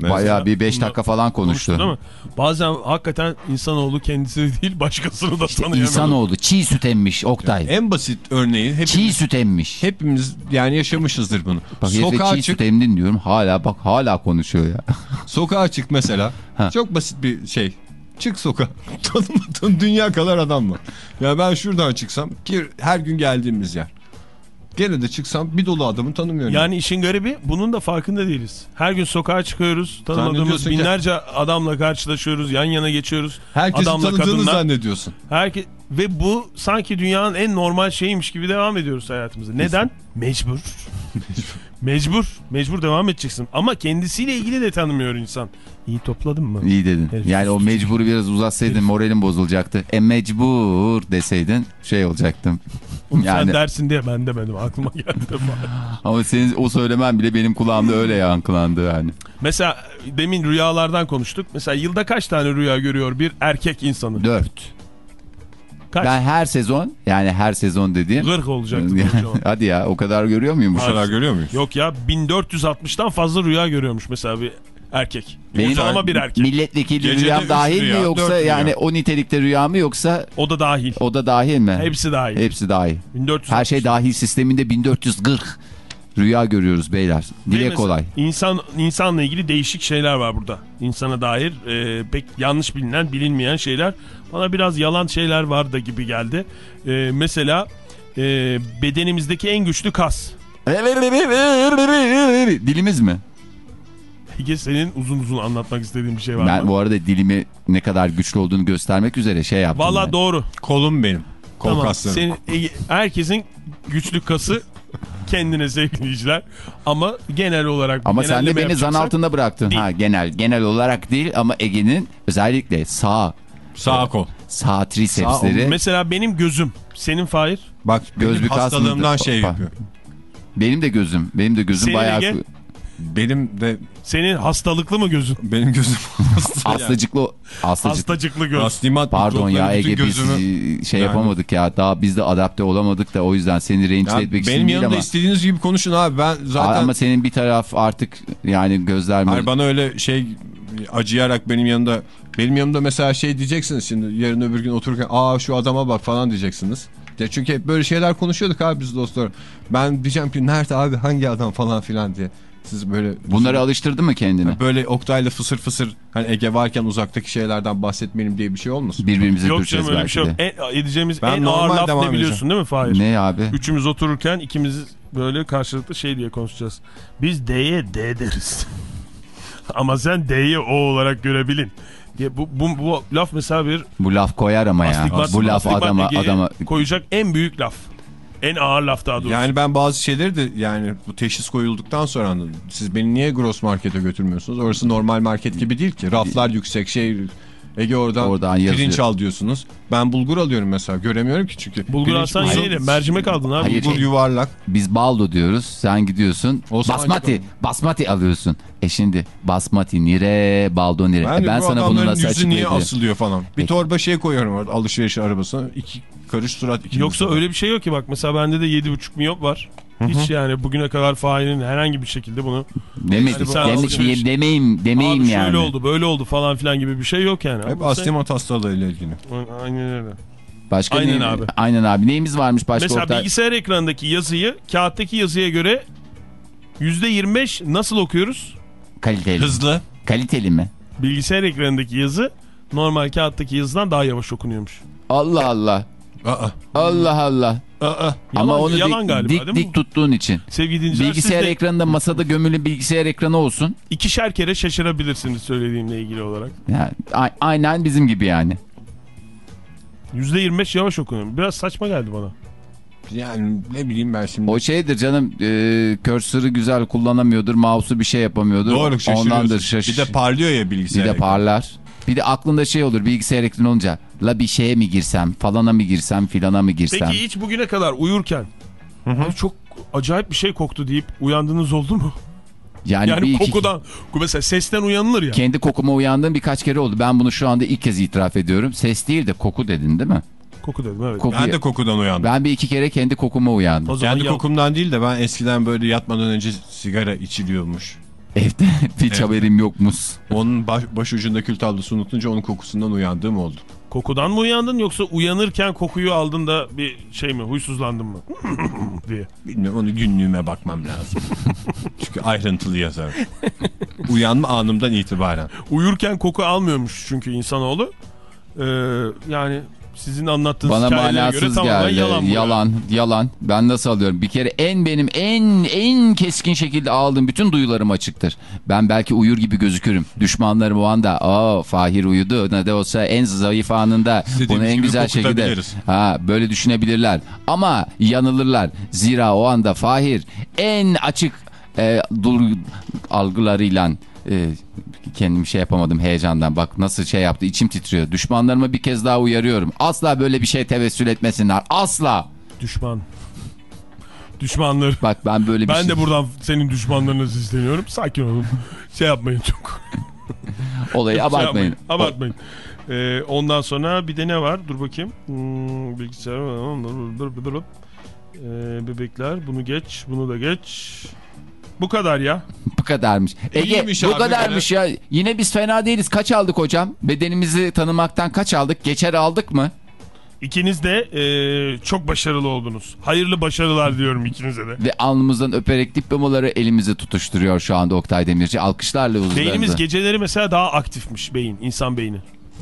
Bayağı bir 5 Bunlar- dakika falan Konuştu değil mi? Bazen hakikaten insanoğlu kendisi değil başkasını da tanıyamıyor. İnsanoğlu çiğ süt emmiş Oktay. En basit örneği hepimiz, Çiğ süt emmiş. hepimiz yani yaşamışızdır bunu. Bak sokağa çiğ çık, süt emdin diyorum hala bak hala konuşuyor ya. sokağa çık mesela. Ha. Çok basit bir şey. Çık sokağa. Tanımadığın dünya kadar adam var. Ya ben şuradan çıksam ki her gün geldiğimiz yer. Gene de çıksam bir dolu adamı tanımıyorum. Yani işin garibi bunun da farkında değiliz. Her gün sokağa çıkıyoruz. Tanımadığımız Zannediyorsun ki- binlerce adamla karşılaşıyoruz. Yan yana geçiyoruz. Herkesi adamla tanıdığını kadınla. zannediyorsun. Herke ve bu sanki dünyanın en normal şeyiymiş gibi devam ediyoruz hayatımızda. Neden? Mecbur. Mecbur. Mecbur devam edeceksin. Ama kendisiyle ilgili de tanımıyor insan. İyi topladın mı? İyi dedin. Herif Yani o mecburu biraz uzatsaydın moralim bozulacaktı. E mecbur deseydin şey olacaktım. Onu Yani Sen dersin diye ben demedim. Aklıma geldi. ama senin o söylemen bile benim kulağımda öyle yankılandı yani. Mesela demin rüyalardan konuştuk. Mesela yılda kaç tane rüya görüyor bir erkek insanı? 4. Kaç? Ben her sezon yani her sezon dediğim. 40 olacaktı. hocam. Hadi ya o kadar görüyor muyum? Bu kadar görüyor muyuz? Yok ya 1460'tan fazla rüya görüyormuş mesela bir erkek. Benim Ortalama bir erkek. milletvekili Gecede rüyam dahil rüya, mi yoksa dört rüya. yani o nitelikte rüya mı yoksa O da dahil. o da dahil mi? Hepsi dahil. Hepsi dahil. 1460. Her şey dahil sisteminde 1440 rüya görüyoruz beyler. Dile kolay. İnsan, insanla ilgili değişik şeyler var burada. İnsana dair e, pek yanlış bilinen, bilinmeyen şeyler. Bana biraz yalan şeyler var da gibi geldi. E, mesela e, bedenimizdeki en güçlü kas. Dilimiz mi? Ege senin uzun uzun anlatmak istediğin bir şey var Ben mı? bu arada dilimi ne kadar güçlü olduğunu göstermek üzere şey yaptım. Valla ben. doğru. Kolum benim. Kol Tamam. kaslarım. Senin, Ege- herkesin güçlü kası kendine sevgiliciler. Ama genel olarak Ama sen de beni zan yapacaksak- altında bıraktın. Değil. Ha genel genel olarak değil ama Ege'nin özellikle sağ Sağ kol. sağ trisepsleri Mesela benim gözüm. Senin Fahir. Bak Göz benim bir kas hastalığımdan mıydı? şey yapıyor. benim de gözüm benim de gözüm Senin bayağı Ege? Benim de Senin hastalıklı mı gözün? benim gözüm hasta. yani. hastacıklı hastacık Hastacıklı göz. Astigmat Pardon ya Ege biz gözümü- e, şey Yani- yapamadık ya daha biz de adapte olamadık da o yüzden seni rencide etmek benim istedim değil yanımda ama. istediğiniz gibi konuşun abi. Ben zaten Ama senin bir taraf artık yani gözler mi? Hayır, bana öyle şey acıyarak benim yanımda benim yanımda mesela şey diyeceksiniz şimdi yarın öbür gün otururken aa şu adama bak falan diyeceksiniz. Ya çünkü hep böyle şeyler konuşuyorduk abi biz dostlar. Ben diyeceğim ki nerede abi hangi adam falan filan diye. Siz böyle Bunları alıştırdı mı kendini? böyle Oktay'la fısır fısır hani Ege varken uzaktaki şeylerden bahsetmeyelim diye bir şey olmasın. Birbirimize Yok canım öyle bir şey yok. En, edeceğimiz Ben en ağır laf ne biliyorsun değil mi Fahir? Ne abi? Üçümüz otururken ikimiz böyle karşılıklı şey diye konuşacağız. Biz D'ye D deriz. Ama sen D'yi O olarak görebilin. Diye bu, bu, bu laf mesela bir Bu laf koyar ama ya. Bu laf adama adama koyacak en büyük laf. En ağır laf daha doğrusu. Yani ben bazı şeyleri de yani bu teşhis koyulduktan sonra anladım. Siz beni niye gross markete götürmüyorsunuz? Orası normal market gibi değil ki. Raflar yüksek şey Ege oradan, Oradan pirinç yazıyor. al diyorsunuz. Ben bulgur alıyorum mesela. Göremiyorum ki çünkü. Bulgur Pirinç alsan uzun, mercimek aldın abi. Hayır. Bulgur yuvarlak. biz baldo diyoruz. Sen gidiyorsun. O zaman basmati. Basmati alıyorsun. E şimdi basmati nire, baldo nire. Ben, E ben bu sana bunu nasıl yüzü niye açıklayabilirim? asılıyor falan. Bir Peki. torba şey koyuyorum orada alışveriş arabasına. iki karış surat. iki Yoksa surat. öyle bir şey yok ki bak mesela bende de 7,5 miyop var. Hiç yani bugüne kadar Fahir'in herhangi bir şekilde bunu Deme, Yani bu deme- alışveriş- demeyim, demeyim abi yani. şöyle oldu böyle oldu falan filan gibi bir şey yok yani. Hep Ama sen- astigmat hastalığıyla ilgili. Aynen öyle. Başka Aynen ne- abi. Aynen abi. Neyimiz varmış başka Mesela Oktay? bilgisayar ekranındaki yazıyı kağıttaki yazıya göre %25 nasıl okuyoruz? Kaliteli. Hızlı. Kaliteli mi? Bilgisayar ekranındaki yazı normal kağıttaki yazıdan daha yavaş okunuyormuş. Allah Allah. Aa, Allah Allah. aa. Yalan, Ama onu yalan dik, galiba dik, değil mi? dik tuttuğun için. Sevgili dinleyiciler Bilgisayar de ekranında masada gömülü bilgisayar ekranı olsun. ikişer kere şaşırabilirsiniz söylediğimle ilgili olarak. Yani, aynen bizim gibi yani. %25 yavaş okuyorum. Biraz saçma geldi bana. Yani ne bileyim ben şimdi. O şeydir canım e, cursor'ı güzel kullanamıyordur. Mouse'u bir şey yapamıyordur. Doğru şaşırıyorsun. Ondandır şaş. Bir de parlıyor ya bir bilgisayar. de ekranı. parlar. Bir de aklında şey olur bilgisayar ekranı olunca. La bir şeye mi girsem falana mı girsem filana mı girsem. Peki hiç bugüne kadar uyurken "Ay çok acayip bir şey koktu deyip uyandığınız oldu mu? yani Yani bir iki- kokudan, mesela sesten uyanılır ya. Kendi kokuma uyandığım birkaç kere oldu. Ben bunu şu anda ilk kez itiraf ediyorum. Ses değil de koku dedin değil mi? Koku dedim evet. Koku- Ben de kokudan uyandım. Ben bir iki kere kendi kokuma uyandım. Kendi ya- kokumdan değil de ben eskiden böyle yatmadan önce sigara içiliyormuş. Evde hiç haberim yokmuş. Onun baş, baş ucunda kül tablosu unutunca onun kokusundan uyandığım oldu. Kokudan mı uyandın yoksa uyanırken kokuyu aldın da bir şey mi huysuzlandın mı diye. Bilmiyorum onu günlüğüme bakmam lazım. Çünkü ayrıntılı yazar. Uyanma anımdan itibaren. Uyurken koku almıyormuş çünkü insanoğlu. Ee, yani sizin anlattığınız Bana göre manasız tamamen geldi. yalan Yalan, yalan, Ben nasıl alıyorum? Bir kere en benim en en keskin şekilde aldığım bütün duyularım açıktır. Ben belki uyur gibi gözükürüm. Düşmanlarım o anda aa Fahir uyudu ne de olsa en zayıf anında bunu en güzel şekilde ha böyle düşünebilirler. Ama yanılırlar. Zira o anda Fahir en açık e, algılarıyla e, kendim şey yapamadım heyecandan. Bak nasıl şey yaptı içim titriyor. Düşmanlarıma bir kez daha uyarıyorum. Asla böyle bir şey tevessül etmesinler. Asla. Düşman. Düşmanlar. Bak ben böyle bir Ben şey... de buradan senin düşmanlarına sesleniyorum. Sakin olun. Şey yapmayın çok. Olayı Şey abartmayın. yapmayın, Abartmayın. Ee, ondan sonra bir de ne var? Dur bakayım. Hmm, bilgisayar. Dur, dur, dur, dur. Ee, bebekler. Bunu geç. Bunu da geç. Bu kadar ya. Bu kadarmış. Ege İyiymiş bu abi kadarmış ya. Yine biz fena değiliz. Kaç aldık hocam? Bedenimizi tanımaktan kaç aldık? Geçer aldık mı? İkiniz de e, çok başarılı oldunuz. Hayırlı başarılar diyorum ikinize de. Ve alnımızdan öperek diplomaları elimize tutuşturuyor şu anda Oktay Demirci. Alkışlarla uzlarınızı. Beynimiz geceleri mesela daha aktifmiş beyin, insan beyni.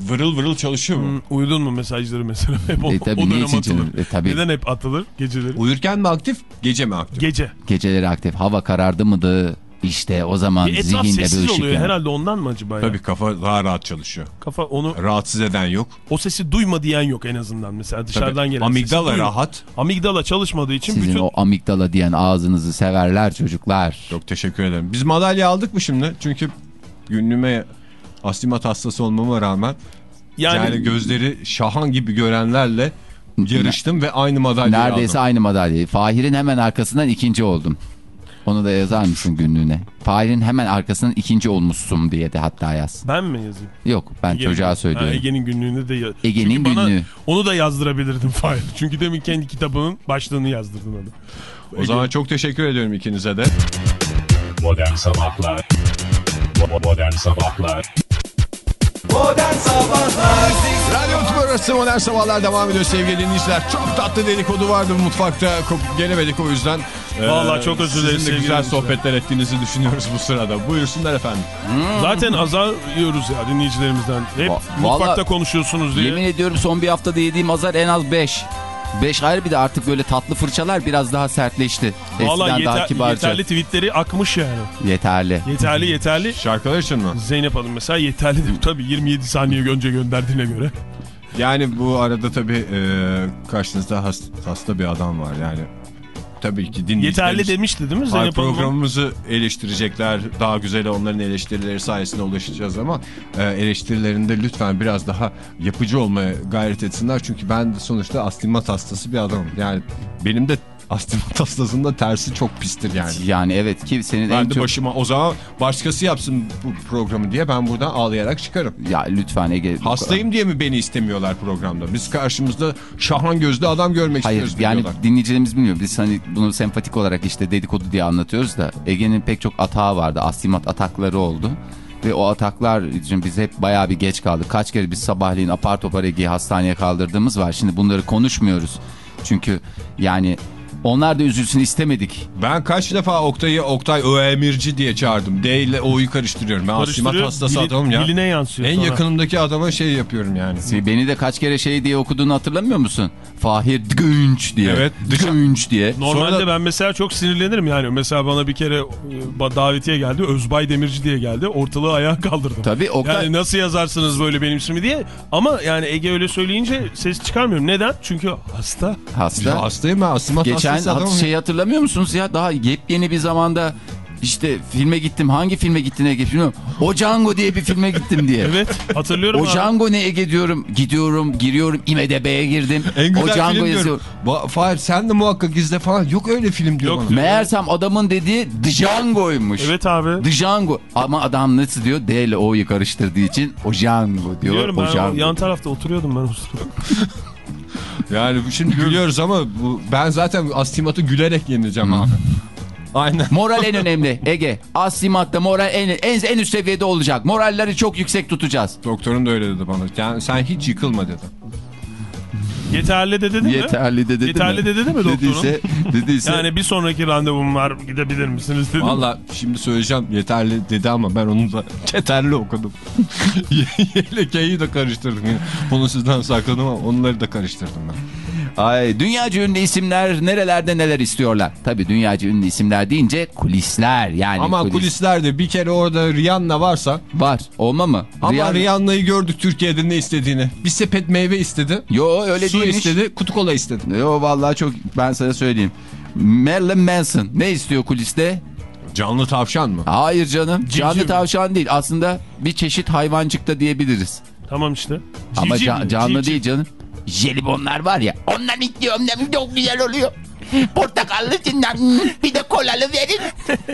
Vırıl vırıl çalışıyor mu? Hmm, uyudun mu mesajları mesela? Hep o, E tabii, o dönem için atılır. canım? E tabii. Neden hep atılır geceleri? Uyurken mi aktif, gece mi aktif? Gece. Geceleri aktif. Hava karardı mıydı? İşte o zaman Bir zihinde bir sessiz ışık. oluyor. yani. Herhalde ondan mı acaba ya? Tabii kafa daha rahat çalışıyor. Kafa onu Rahatsız eden yok. o sesi duyma diyen yok en azından mesela dışarıdan Tabii. gelen Amigdala sesi rahat. Amigdala çalışmadığı için Sizin bütün o amigdala diyen ağzınızı severler çocuklar. Çok teşekkür ederim. Biz madalya aldık mı şimdi? Çünkü günlüğüme astigmat hastası olmama rağmen yani, yani, gözleri şahan gibi görenlerle yarıştım ve aynı madalyayı Neredeyse aldım. aynı madalyayı. Fahir'in hemen arkasından ikinci oldum. Onu da yazar mısın günlüğüne? Fahir'in hemen arkasından ikinci olmuşsun diye de hatta yaz. ben mi yazayım? Yok ben Ege'nin- çocuğa söylüyorum. Ege'nin günlüğünde de ya- Ege'nin günlüğü. Onu da yazdırabilirdim Fahir. Çünkü demin kendi kitabının başlığını yazdırdın hadi. O zaman çok teşekkür ediyorum ikinize de. Modern Sabahlar Modern Sabahlar Modern Sabahlar Radyo Tümörüsü Modern Sabahlar devam ediyor sevgili dinleyiciler. Çok tatlı dedikodu vardı mutfakta. Gelemedik o yüzden. Vallahi çok özür dileriz Sizin de güzel dinleyiciler. sohbetler ettiğinizi düşünüyoruz bu sırada. Buyursunlar efendim. Zaten azar yiyoruz ya dinleyicilerimizden. Hep Va- mutfakta konuşuyorsunuz diye. Yemin ediyorum son bir haftada yediğim azar en az 5. 5 ayrı bir de artık böyle tatlı fırçalar biraz daha sertleşti. Daha yeter, kibarca. yeterli tweetleri akmış yani. Yeterli. Yeterli yeterli. Şarkılar için mi? Zeynep Hanım mesela yeterli de tabii 27 saniye önce gönderdiğine göre. Yani bu arada tabii e, karşınızda hasta, hasta bir adam var yani. Tabii ki dinleyicilerimiz... Yeterli demişti değil mi Zeynep Hanım? programımızı eleştirecekler. Daha güzel onların eleştirileri sayesinde ulaşacağız ama e, eleştirilerinde lütfen biraz daha yapıcı olmaya gayret etsinler. Çünkü ben sonuçta astigmat hastası bir adamım. Yani benim de astigmat hastasının da tersi çok pistir yani. Yani evet ki senin en Ben de çok... başıma o zaman başkası yapsın bu programı diye ben buradan ağlayarak çıkarım. Ya lütfen Ege. Hastayım diye mi beni istemiyorlar programda? Biz karşımızda şahan gözlü adam görmek Hayır istiyoruz yani diyorlar. dinleyicilerimiz bilmiyor. Biz hani bunu sempatik olarak işte dedikodu diye anlatıyoruz da Ege'nin pek çok atağı vardı. Astimat atakları oldu. Ve o ataklar için biz hep bayağı bir geç kaldık. Kaç kere biz sabahleyin apar topar Ege'yi hastaneye kaldırdığımız var. Şimdi bunları konuşmuyoruz. Çünkü yani onlar da üzülsün istemedik. Ben kaç defa Oktay'ı Oktay Öemirci diye çağırdım. D ile O'yu karıştırıyorum. Ben Karıştırıyor, hastası dili- adamım ya. Diline yansıyor En sonra. yakınımdaki adama şey yapıyorum yani. Beni de kaç kere şey diye okuduğunu hatırlamıyor musun? Fahir Günç diye. Evet, Günç diye. Normalde Sonra ben mesela çok sinirlenirim yani. Mesela bana bir kere e, davetiye geldi. Özbay Demirci diye geldi. Ortalığı ayağa kaldırdım. Tabii Oktay- Yani nasıl yazarsınız böyle benim ismi diye. Ama yani Ege öyle söyleyince ses çıkarmıyorum. Neden? Çünkü hasta. Hasta. Hastayım ben astigmat Geçen hastası hat- adamım. şey hatırlamıyor musunuz ya? Daha yepyeni bir zamanda işte filme gittim. Hangi filme gittin Ege? Bilmiyorum. O Django diye bir filme gittim diye. Evet hatırlıyorum. O abi. Django ne Ege diyorum. Gidiyorum, giriyorum. IMDB'ye girdim. En güzel o Django film yazıyor. Fahir sen de muhakkak izle falan. Yok öyle film diyor Yok bana. Meğersem adamın dediği Django'ymuş. Evet abi. Django. Ama adam nasıl diyor? D ile O'yu karıştırdığı için o Django diyor. Biliyorum o ben Django. yan tarafta oturuyordum ben o sırada. Yani şimdi gülüyoruz ama bu, ben zaten astigmatı gülerek yeneceğim abi. Aynen. Moral en önemli Ege. Asimat'ta moral en, en, en üst seviyede olacak. Moralleri çok yüksek tutacağız. Doktorun da öyle dedi bana. Yani sen hiç yıkılma dedi. Yeterli de dedi mi? Yeterli de dedi Yeterli mi? de dedi mi doktorun? Dediyse, dediyse Yani bir sonraki randevum var gidebilir misiniz dedim. Valla şimdi söyleyeceğim yeterli dedi ama ben onu da yeterli okudum. Y ile K'yi de karıştırdım. Yani Onu sizden sakladım ama onları da karıştırdım ben. Ay, dünyaca ünlü isimler nerelerde neler istiyorlar? Tabii dünyaca ünlü isimler deyince kulisler yani. Ama kulis- kulislerde bir kere orada Rihanna varsa Var. Olma mı? ama Rihanna- Rihanna'yı gördük Türkiye'de ne istediğini. Bir sepet meyve istedi. Yo öyle Su değilmiş. istedi, kutu kola istedi. Yo vallahi çok ben sana söyleyeyim. Marilyn Manson ne istiyor kuliste? Canlı tavşan mı? Hayır canım. Civciv Canlı mi? tavşan değil. Aslında bir çeşit hayvancıkta diyebiliriz. Tamam işte. Ama Civciv ca- mi? canlı Civciv. değil canım. Jelibonlar var ya. Ondan istiyorum demiş çok güzel oluyor. Portakallısından bir de kolalı verin.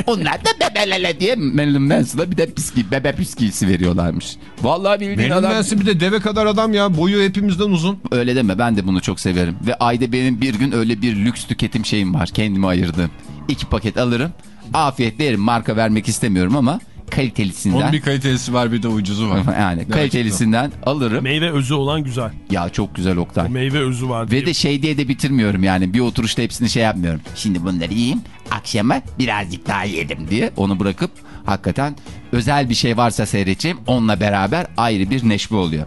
Onlar da bebelele diye Marilyn Manson'a bir de piski, bebe piskisi veriyorlarmış. Vallahi bildiğin Benim adam. Manson bir de deve kadar adam ya. Boyu hepimizden uzun. Öyle deme ben de bunu çok severim. Ve ayda benim bir gün öyle bir lüks tüketim şeyim var. Kendime ayırdığım. İki paket alırım. Afiyetle yerim. Marka vermek istemiyorum ama kalitelisinden. Onun bir kalitelisi var bir de ucuzu var. yani kalitelisinden alırım. Meyve özü olan güzel. Ya çok güzel Oktay. Meyve özü var. Ve diye. de şey diye de bitirmiyorum yani. Bir oturuşta hepsini şey yapmıyorum. Şimdi bunları yiyeyim. Akşama birazcık daha yedim diye onu bırakıp hakikaten özel bir şey varsa seyredeceğim. Onunla beraber ayrı bir neşve oluyor.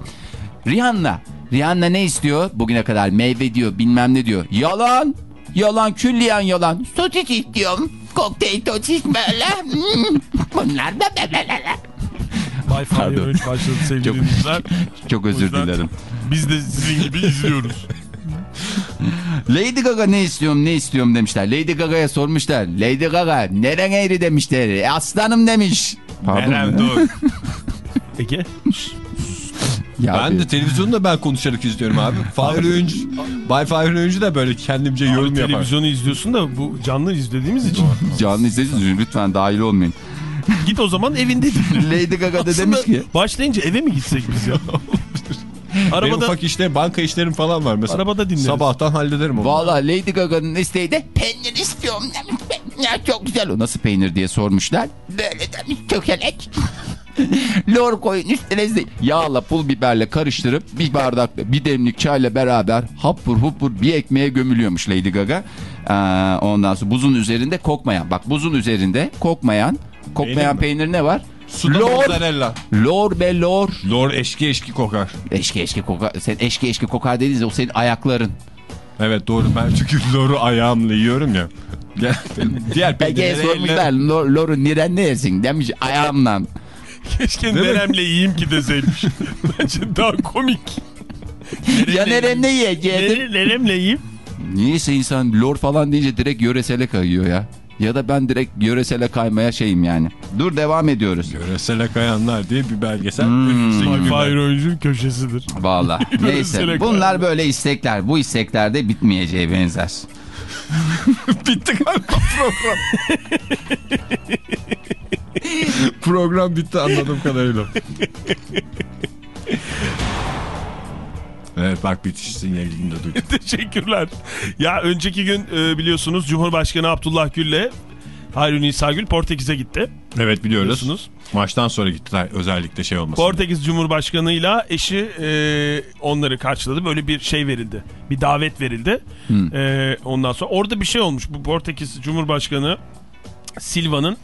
Rihanna. Rihanna ne istiyor? Bugüne kadar meyve diyor bilmem ne diyor. Yalan. Yalan külliyen yalan. Sosis istiyorum. Kokteyl sosis böyle. Bunlar da bebeleler. Wi-Fi Pardon. önce başladı sevgili Çok- dinleyiciler. Çok özür dilerim. Biz de sizin gibi izliyoruz. Lady Gaga ne istiyorum ne istiyorum demişler. Lady Gaga'ya sormuşlar. Lady Gaga neren eğri demişler. E, aslanım demiş. Eren dur. Ege. Ya Ben de televizyonda ben konuşarak izliyorum abi. Fahir Öğüncü, Bay Fahir Öğüncü de böyle kendimce yorum Abi, yapar. televizyonu izliyorsun da bu canlı izlediğimiz için. canlı izlediğiniz lütfen dahil olmayın. Git o zaman evinde. Lady Gaga da demiş ki. Başlayınca eve mi gitsek biz ya? Benim arabada, ufak işte banka işlerim falan var mesela. arabada dinleriz. Sabahtan hallederim onu. Valla Lady Gaga'nın isteği de peynir istiyorum demiş. Ya çok güzel o nasıl peynir diye sormuşlar. Böyle demiş çökelek. Lor koyun üstüne de yağla pul biberle karıştırıp bir bardak bir demlik çayla beraber hapur hupur bir ekmeğe gömülüyormuş Lady Gaga. Ee, ondan sonra buzun üzerinde kokmayan. Bak buzun üzerinde kokmayan kokmayan peynir, ne var? Suda lor, mozzarella. lor be lor. Lor eşki eşki kokar. Eşki eşki kokar. Sen eşki eşki kokar dediğinizde o senin ayakların. Evet doğru ben çünkü loru ayağımla yiyorum ya. Diğer peynirleri sormuşlar lor, loru neren ne yersin demiş ayağımla. Keşke Değil mi? neremle yiyeyim ki deseymiş. Bence daha komik. ya nerem ne yiyecektin? Nere- Neremle yiyeyim? Niyeyse insan lor falan deyince direkt yöresele kayıyor ya. Ya da ben direkt yöresele kaymaya şeyim yani. Dur devam ediyoruz. Yöresele kayanlar diye bir belgesel. Hmm. Fahir oyuncunun köşesidir. Valla. Neyse. Bunlar böyle istekler. Bu istekler de bitmeyeceği benzer. Bitti galiba program. program bitti anladığım kadarıyla. evet bak bitiş sinyalini de duydum. Teşekkürler. Ya önceki gün e, biliyorsunuz Cumhurbaşkanı Abdullah Gül'le Harun İsa Gül Portekiz'e gitti. Evet biliyoruz. Biliyorsunuz. Maçtan sonra gittiler özellikle şey olmasın. Portekiz Cumhurbaşkanı'yla eşi e, onları karşıladı. Böyle bir şey verildi. Bir davet verildi. E, ondan sonra orada bir şey olmuş. Bu Portekiz Cumhurbaşkanı Silva'nın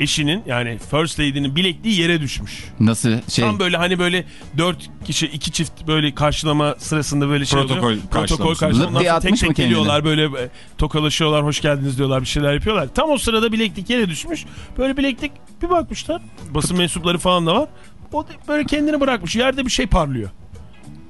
eşinin yani First Lady'nin bilekliği yere düşmüş. Nasıl şey? Tam böyle hani böyle dört kişi iki çift böyle karşılama sırasında böyle şey Protokol oluyor. Protokol karşılama. Tek tek kendine? geliyorlar böyle e, tokalaşıyorlar hoş geldiniz diyorlar bir şeyler yapıyorlar. Tam o sırada bileklik yere düşmüş. Böyle bileklik bir bakmışlar. Basın mensupları falan da var. O böyle kendini bırakmış. Yerde bir şey parlıyor.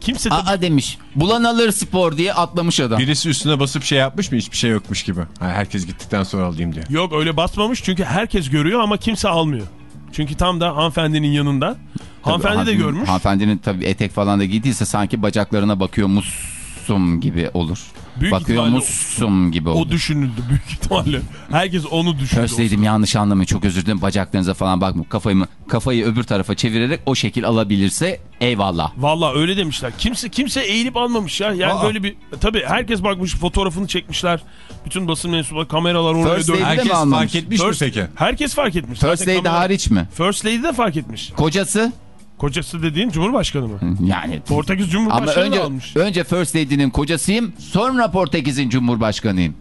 Kimse de Aa demiş. Bulan alır spor diye atlamış adam. Birisi üstüne basıp şey yapmış mı hiçbir şey yokmuş gibi. Ha, herkes gittikten sonra alayım diye. yok öyle basmamış çünkü herkes görüyor ama kimse almıyor. Çünkü tam da hanımefendinin yanında. Hanımefendi de görmüş. Hanımefendinin tabii etek falan da giydiyse sanki bacaklarına bakıyormuşsun gibi olur. Büyük Bakıyormuşsun gibi olur. O düşünüldü büyük ihtimalle. Herkes onu düşündü. First Lady'm yanlış anlamayın çok özür dilerim bacaklarınıza falan bakma kafayı kafayı öbür tarafa çevirerek o şekil alabilirse eyvallah. Valla öyle demişler. Kimse kimse eğilip almamış ya. Yani Aa. böyle bir tabii herkes bakmış fotoğrafını çekmişler. Bütün basın mensupları kameralar oraya First mi Herkes fark etmiş mi First- peki? Herkes fark etmiş. First Lady kamera- hariç mi? First Lady de fark etmiş. Kocası Kocası dediğin Cumhurbaşkanı mı? yani Portekiz ama Cumhurbaşkanı önce da almış. önce First Lady'nin kocasıyım sonra Portekiz'in cumhurbaşkanıyım.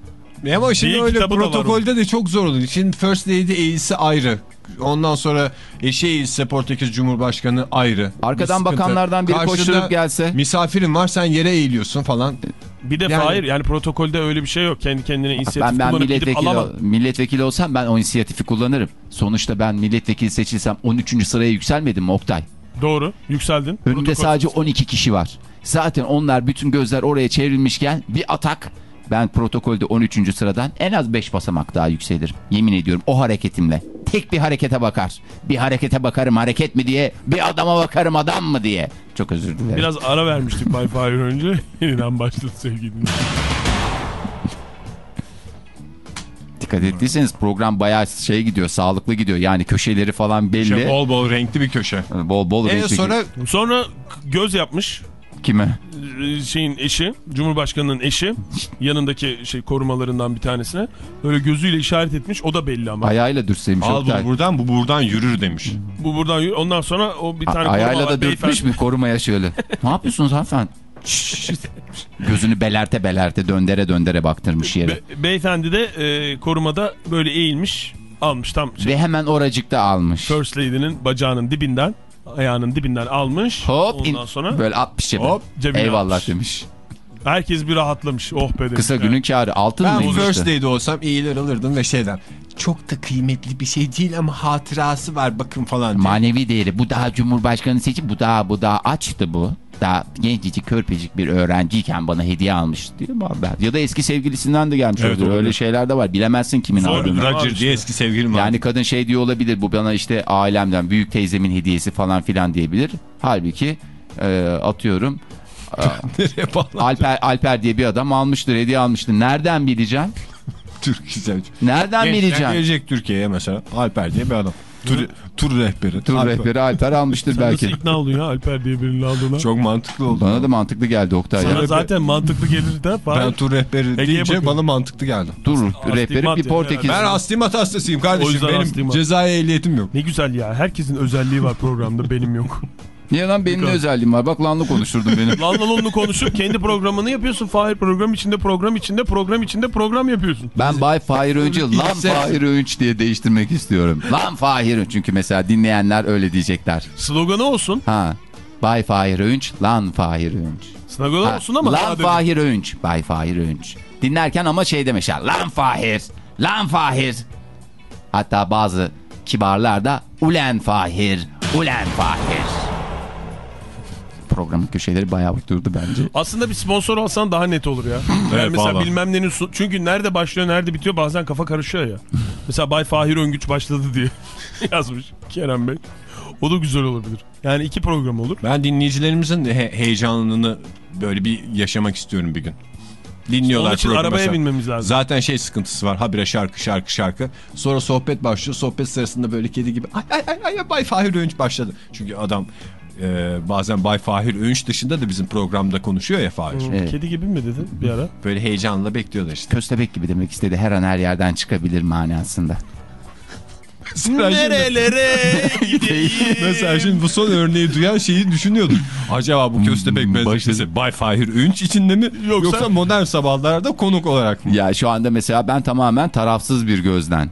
Ama şimdi Bir öyle protokolde de çok zor oluyor. Şimdi First Lady eğilse ayrı. Ondan sonra eşi eğilse Portekiz Cumhurbaşkanı ayrı. Arkadan Bir bakanlardan biri Karşında koşturup gelse. Misafirin var sen yere eğiliyorsun falan. Bir de Yani- hayır yani protokolde öyle bir şey yok. Kendi kendine inisiyatif Ben ben kullanıp gidip milletvekili alamam. milletvekili olsam ben o inisiyatifi kullanırım. Sonuçta ben milletvekili seçilsem 13. sıraya yükselmedim mi Oktay? Doğru yükseldin. Önümde Protokol- sadece 12 kişi var. Zaten onlar bütün gözler oraya çevrilmişken bir atak ben protokolde 13. sıradan en az 5 basamak daha yükselirim. Yemin ediyorum o hareketimle. Tek bir harekete bakar. Bir harekete bakarım hareket mi diye. Bir adama bakarım adam mı diye. Çok özür dilerim. Biraz ara vermiştik Bay Fahir önce. Yeniden başladı sevgili dinleyiciler. Dikkat ettiyseniz program bayağı şey gidiyor. Sağlıklı gidiyor. Yani köşeleri falan belli. Şey, bol bol renkli bir köşe. bol bol En renkli- sonra Sonra göz yapmış. Kime? e, şeyin eşi, Cumhurbaşkanının eşi yanındaki şey korumalarından bir tanesine böyle gözüyle işaret etmiş. O da belli ama. Ayağıyla dürseymiş al bu buradan bu buradan yürür demiş. Bu buradan yürü- ondan sonra o bir A- tane koruma Ayağıyla da dürtmüş mü korumaya şöyle. ne yapıyorsunuz hanımefendi? Gözünü belerte belerte döndere döndere baktırmış yere. Be- beyefendi de e, korumada böyle eğilmiş almış tam şey, Ve hemen oracıkta almış. First Lady'nin bacağının dibinden ayağının dibinden almış. Hop in- Ondan sonra böyle atmış cebe. hop Eyvallah almış. demiş. Herkes bir rahatlamış. Oh be demiş. Kısa Yani. günün kârı. Altın Ben mıymış First da? Lady olsam iyiler alırdım ve şeyden. Çok da kıymetli bir şey değil ama hatırası var bakın falan diye. Manevi değeri. Bu daha Cumhurbaşkanı seçim. Bu daha bu daha açtı bu. Daha gencecik körpecik bir öğrenciyken bana hediye almış diyor mu haber? Ya da eski sevgilisinden de gelmiş Evet, olabilir. Öyle şeyler de var. Bilemezsin kimin Zor aldığını. Roger diye eski sevgilim var. Yani kadın şey diyor olabilir. Bu bana işte ailemden büyük teyzemin hediyesi falan filan diyebilir. Halbuki e, atıyorum? Alper Alper diye bir adam almıştır, hediye almıştır. Nereden bileceğim? Türk güzel. Nereden Gençler bileceğim? gelecek Türkiye'ye mesela. Alper diye bir adam. Tur, tur rehberi. Tur Alper. rehberi Alper almıştır belki. nasıl ikna oldun ya Alper diye birinin aldığına? Çok mantıklı oldu. Bana da mantıklı geldi Oktay Sana ya. zaten mantıklı gelir de. Ben tur rehberi deyince bakıyorum. bana mantıklı geldi. Tur rehberi yani bir Portekiz. Ben astigmat hastasıyım kardeşim. Benim astigmat. cezai ehliyetim yok. Ne güzel ya. Herkesin özelliği var programda. Benim yok. Niye lan benim ne özelliğim var? Bak lanlı konuşturdun beni. Lan lan onu konuşup kendi programını yapıyorsun. Fahir program içinde program içinde program içinde program yapıyorsun. Ben Bay Fahir Öğünç'ü Lan Fahir Öğünç diye değiştirmek istiyorum. Lan Fahir Öğünç. Çünkü mesela dinleyenler öyle diyecekler. Sloganı olsun. Ha. Bay Fahir Öğünç, Lan Fahir Öğünç. Sloganı Ha, olsun ama. Lan Fahir Öğünç, Bay Fahir Öğünç. Dinlerken ama şey demişler. Lan Fahir, Lan Fahir. Hatta bazı kibarlar da Ulen Fahir, Ulen Fahir. Programın köşeleri bayağı durdu bence. Aslında bir sponsor alsan daha net olur ya. Yani Evet, mesela vallahi. bilmem nenin çünkü nerede başlıyor nerede bitiyor bazen kafa karışıyor ya. mesela Bay Fahir Öngüç başladı diye yazmış Kerem Bey. O da güzel olabilir. Yani iki program olur. Ben dinleyicilerimizin he- heyecanını böyle bir yaşamak istiyorum bir gün. Dinliyorlar Onun için programı arabaya mesela. binmemiz lazım. Zaten şey sıkıntısı var. Habire şarkı şarkı şarkı. Sonra sohbet başlıyor. Sohbet sırasında böyle kedi gibi ay ay ay, ay Bay Fahir Öğünç başladı. Çünkü adam e, bazen Bay Fahir Öğünç dışında da bizim programda konuşuyor ya Fahir. Evet. Kedi gibi mi dedin bir ara? Böyle heyecanla bekliyorlar işte. Köstebek gibi demek istedi. Her an her yerden çıkabilir manasında. Nerelere gideyim? Mesela şimdi bu son örneği duyan şeyi düşünüyordum. Acaba bu köstebek Hmm, benzetmesi Bay Fahir Öğünç içinde mi? Yoksa- Yoksa, modern sabahlarda konuk olarak mı? Ya şu anda mesela ben tamamen tarafsız bir gözden.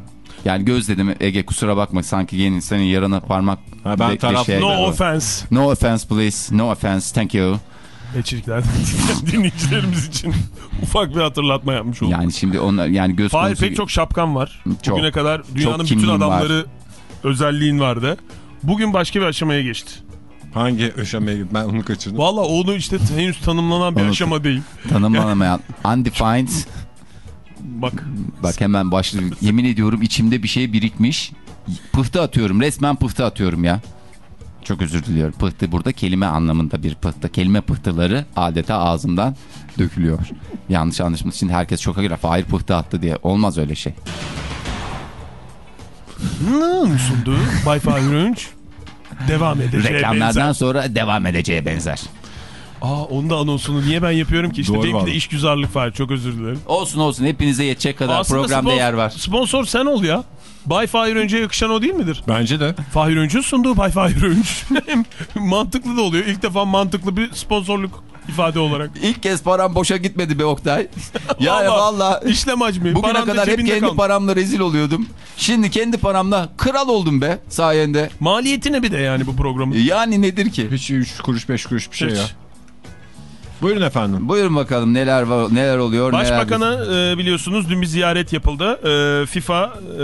Yani göz dedim Ege kusura bakma sanki yeni senin yarına parmak. Ha, ben de- taraf- şey- No offense. No offense please. No offense. Thank you. Eçiliklerden dinleyicilerimiz için ufak bir hatırlatma yapmış olduk. Yani şimdi onlar yani göz Fahir konusu. pek çok şapkan var. Çok. Bugüne kadar dünyanın bütün kimliğim var. adamları özelliğin vardı. Bugün başka bir aşamaya geçti. Hangi aşamaya gittim ben onu kaçırdım. Valla onu işte henüz tanımlanan bir aşama değil. tanımlanamayan undefined. Bak Bak hemen başlıyorum. Yemin ediyorum içimde bir şey birikmiş. Pıhtı atıyorum. Resmen pıhtı atıyorum ya. Çok özür diliyorum. Pıhtı burada kelime anlamında bir pıhtı. Kelime pıhtıları adeta ağzımdan dökülüyor. Yanlış anlaşılması için herkes şoka girer. Fahir pıhtı attı diye. Olmaz öyle şey. sundu Bay Fahir. Devam edeceği Reklamlardan benzer. sonra devam edeceğe benzer. Aa onu da anonsunu niye ben yapıyorum ki? İşte Doğru benimki de vallahi. iş güzarlık var. Çok özür dilerim. Olsun olsun hepinize yetecek kadar Aslında programda yer var. Sponsor sen ol ya. Bay Fahir Öğünç'e yakışan o değil midir? Bence de. Fahir Öğünç'ün sunduğu Bay Fahir Öğünç. mantıklı da oluyor. İlk defa mantıklı bir sponsorluk ifade olarak. İlk kez param boşa gitmedi be Oktay. yani Vallahi. valla İşlem hacmi. bugüne paran da kadar hep kendi kalmış. paramla rezil oluyordum. Şimdi kendi paramla kral oldum be sayende. Maliyeti ne bir de yani bu programın? Yani nedir ki? Hiç 3 kuruş 5 kuruş bir şey Hiç. ya. Buyurun efendim. Buyurun bakalım neler var, neler oluyor. Başbakan'a neler... e, biliyorsunuz dün bir ziyaret yapıldı. E, FIFA e,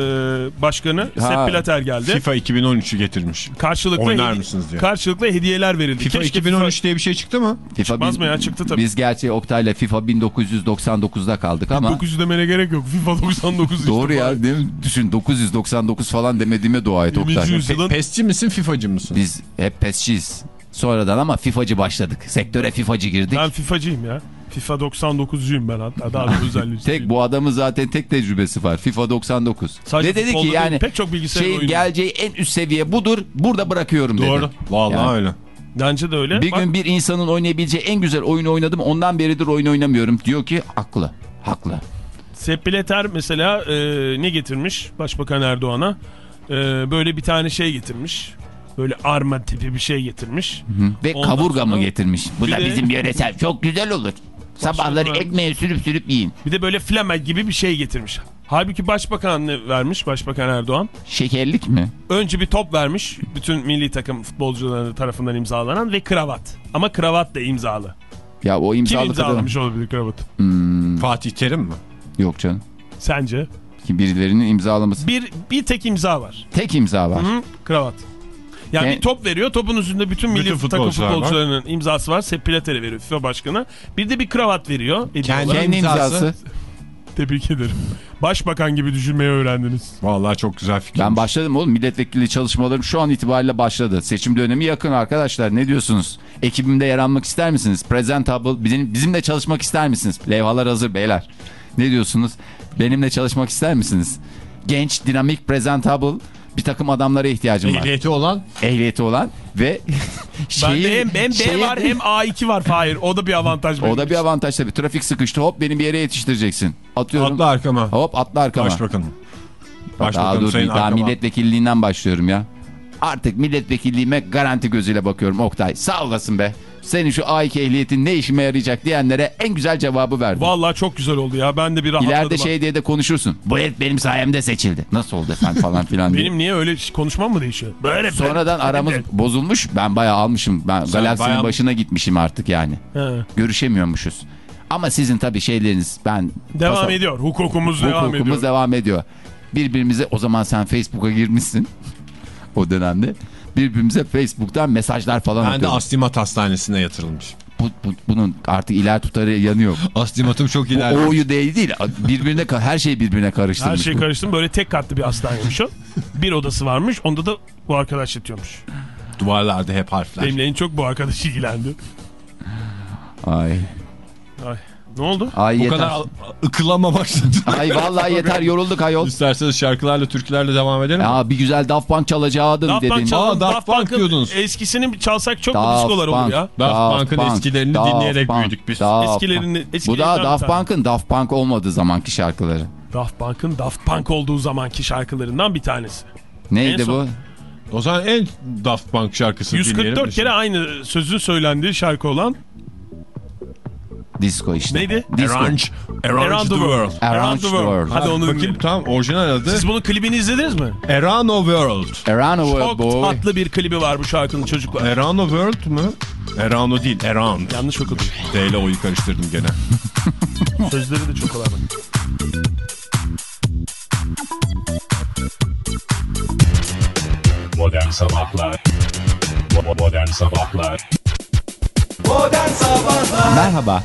Başkanı Sepp Blatter geldi. FIFA 2013'ü getirmiş. Karşılıklı Oynar mısınız diye. Karşılıklı hediyeler verildi. FIFA Keşke 2013 diye bir şey çıktı mı? FIFA Çıkmaz biz- mı ya? Çıktı tabii. Biz gerçi Oktay'la FIFA 1999'da kaldık ama 900 demene gerek yok. FIFA 99 işte. doğru ya değil mi? Düşün 999 falan demediğime dua et 20. Oktay. yüzyılın PES'ci misin FIFA'cı mısın? Biz hep PES'çiyiz. Sonradan ama FIFA'cı başladık. Sektöre FIFA'cı girdik. ben FIFA'cıyım ya. FIFA 99'cuyum ben hatta daha da özelliği. Tek bu adamın zaten tek tecrübesi var. FIFA 99. Sadece Ve dedi ki yani pek çok bilgisayar şeyin oyunu. geleceği en üst seviye budur. Burada bırakıyorum dedi. Doğru. Vallahi Yani. öyle. Bence de öyle. Bir Bak, gün bir insanın oynayabileceği en güzel oyunu oynadım. Ondan beridir oyun oynamıyorum. Diyor ki haklı. Haklı. Sepp Blatter mesela e, ne getirmiş Başbakan Erdoğan'a? E, böyle bir tane şey getirmiş. Böyle arma tipi bir şey getirmiş. Ve Ondan kavurga mı sonra- getirmiş? Bu Bir da de- bizim yöresel. Çok güzel olur. Sabahları sonra- ekmeğe sürüp sürüp yiyin. Bir de böyle flamen gibi bir şey getirmiş. Halbuki Başbakan ne vermiş Başbakan Erdoğan? Şekerlik mi? Önce bir top vermiş. Bütün milli takım futbolcuları tarafından imzalanan ve kravat. Ama kravat da imzalı. Ya o Kim imzalı kadar. imzalamış olabilir kravatı? Fatih Terim mi? Yok canım. Sence? Ki birilerinin imzalaması. Bir, bir tek imza var. Tek imza var. Hı, kravat. Yani bir top veriyor. Topun üstünde bütün milli Bütün takım futbolcular var. futbolcularının imzası var. Sepp Blatter'e veriyor FIFA başkanı. Bir de bir kravat veriyor. Kendi imzası. imzası. Tebrik ederim. Başbakan gibi düşünmeyi öğrendiniz. Vallahi çok güzel fikir. Ben başladım oğlum. Milletvekili çalışmalarım şu an itibariyle başladı. Seçim dönemi yakın arkadaşlar. Ne diyorsunuz? Ekibimde yer almak ister misiniz? Presentable bizim, bizimle çalışmak ister misiniz? Levhalar hazır beyler. Ne diyorsunuz? Benimle çalışmak ister misiniz? Genç, dinamik, presentable bir takım adamlara ihtiyacım var. Ehliyeti olan Ehliyeti olan ve Bende şehir- hem, hem B şehir- var hem A2 var Fahir. O da bir avantaj. O da bir avantaj tabii. Trafik sıkıştı hop beni bir yere yetiştireceksin. Atıyorum. atla arkama. Hop atla arkama. Başbakanım. daha Başbakanım dur sayın daha arkama. milletvekilliğinden başlıyorum ya. Artık milletvekilliğime garanti gözüyle bakıyorum Oktay. Sağ olasın be. Senin şu A2 ehliyetin ne işime yarayacak diyenlere en güzel cevabı verdin. Vallahi çok güzel oldu ya. Ben de bir rahatladım. İleride şey diye de konuşursun. Bu et benim sayemde seçildi. Nasıl oldu efendim falan filan diye. Benim niye öyle konuşmam mı değişiyor? Böyle Sonradan aramız bozulmuş. Ben bayağı almışım. Ben galaksinin bayağı- başına gitmişim artık yani. He. Görüşemiyormuşuz. Ama sizin tabii şeyleriniz ben... Devam Pasa- ediyor. Hukukumuz devam Hukukumuz ediyor. devam ediyor. Birbirimize o zaman sen Facebook'a girmişsin o dönemde. Birbirimize Facebook'tan mesajlar falan Ben de. Aslimat Hastanesi'ne yatırılmış. Bu, bu- bunun artık iler tutarı yanıyor. Aslimatım çok Bu ilerlemiş. O'yu değil değil. Birbirine her şey birbirine Her karıştırmış. şey bu. karıştı. Böyle tek katlı bir hastaneymiş o. Bir odası varmış. Onda da bu arkadaş yatıyormuş. Duvarlarda hep harfler. Benimle en çok bu arkadaş ilgilendi. Ay. Ay. Ne oldu? Ay Bu yeter. kadar ıkılama başladı. Ay vallahi yeter yorulduk ayol. İsterseniz şarkılarla, türkülerle devam edelim. Ya bir güzel Daft Punk çalacaktın Daft dedin. Punk çalalım. Aa, Daft Daft Punk diyordunuz. Eskisini çalsak çok Daft diskolar olur Punk, ya? Daft Punk'ın Punk, eskilerini Daft dinleyerek Punk, büyüdük biz. Daft Eskilerini- Punk. Bu da Daft. Punk'ın Daft Punk olmadığı zamanki şarkıları. Daft Punk'ın Daft Punk olduğu zamanki şarkılarından bir tanesi. Neydi bu? O zaman en Daft Punk dinleyelim. 144 kere aynı sözün söylendiği şarkı olan Disco işte. Neydi? Disco. Around, around, Around the World. Around the World. Hadi onu Bakayım tamam orijinal adı. Siz bunun klibini izlediniz mi? Erano World. Around the World Çok boy. tatlı bir klibi var bu şarkının çocuklar. Erano World mu? Erano değil, Around. Yanlış okudum. D ile O'yu karıştırdım gene. Sözleri de çok kolay. Modern Sabahlar Modern Sabahlar Modern Sabahlar Merhaba.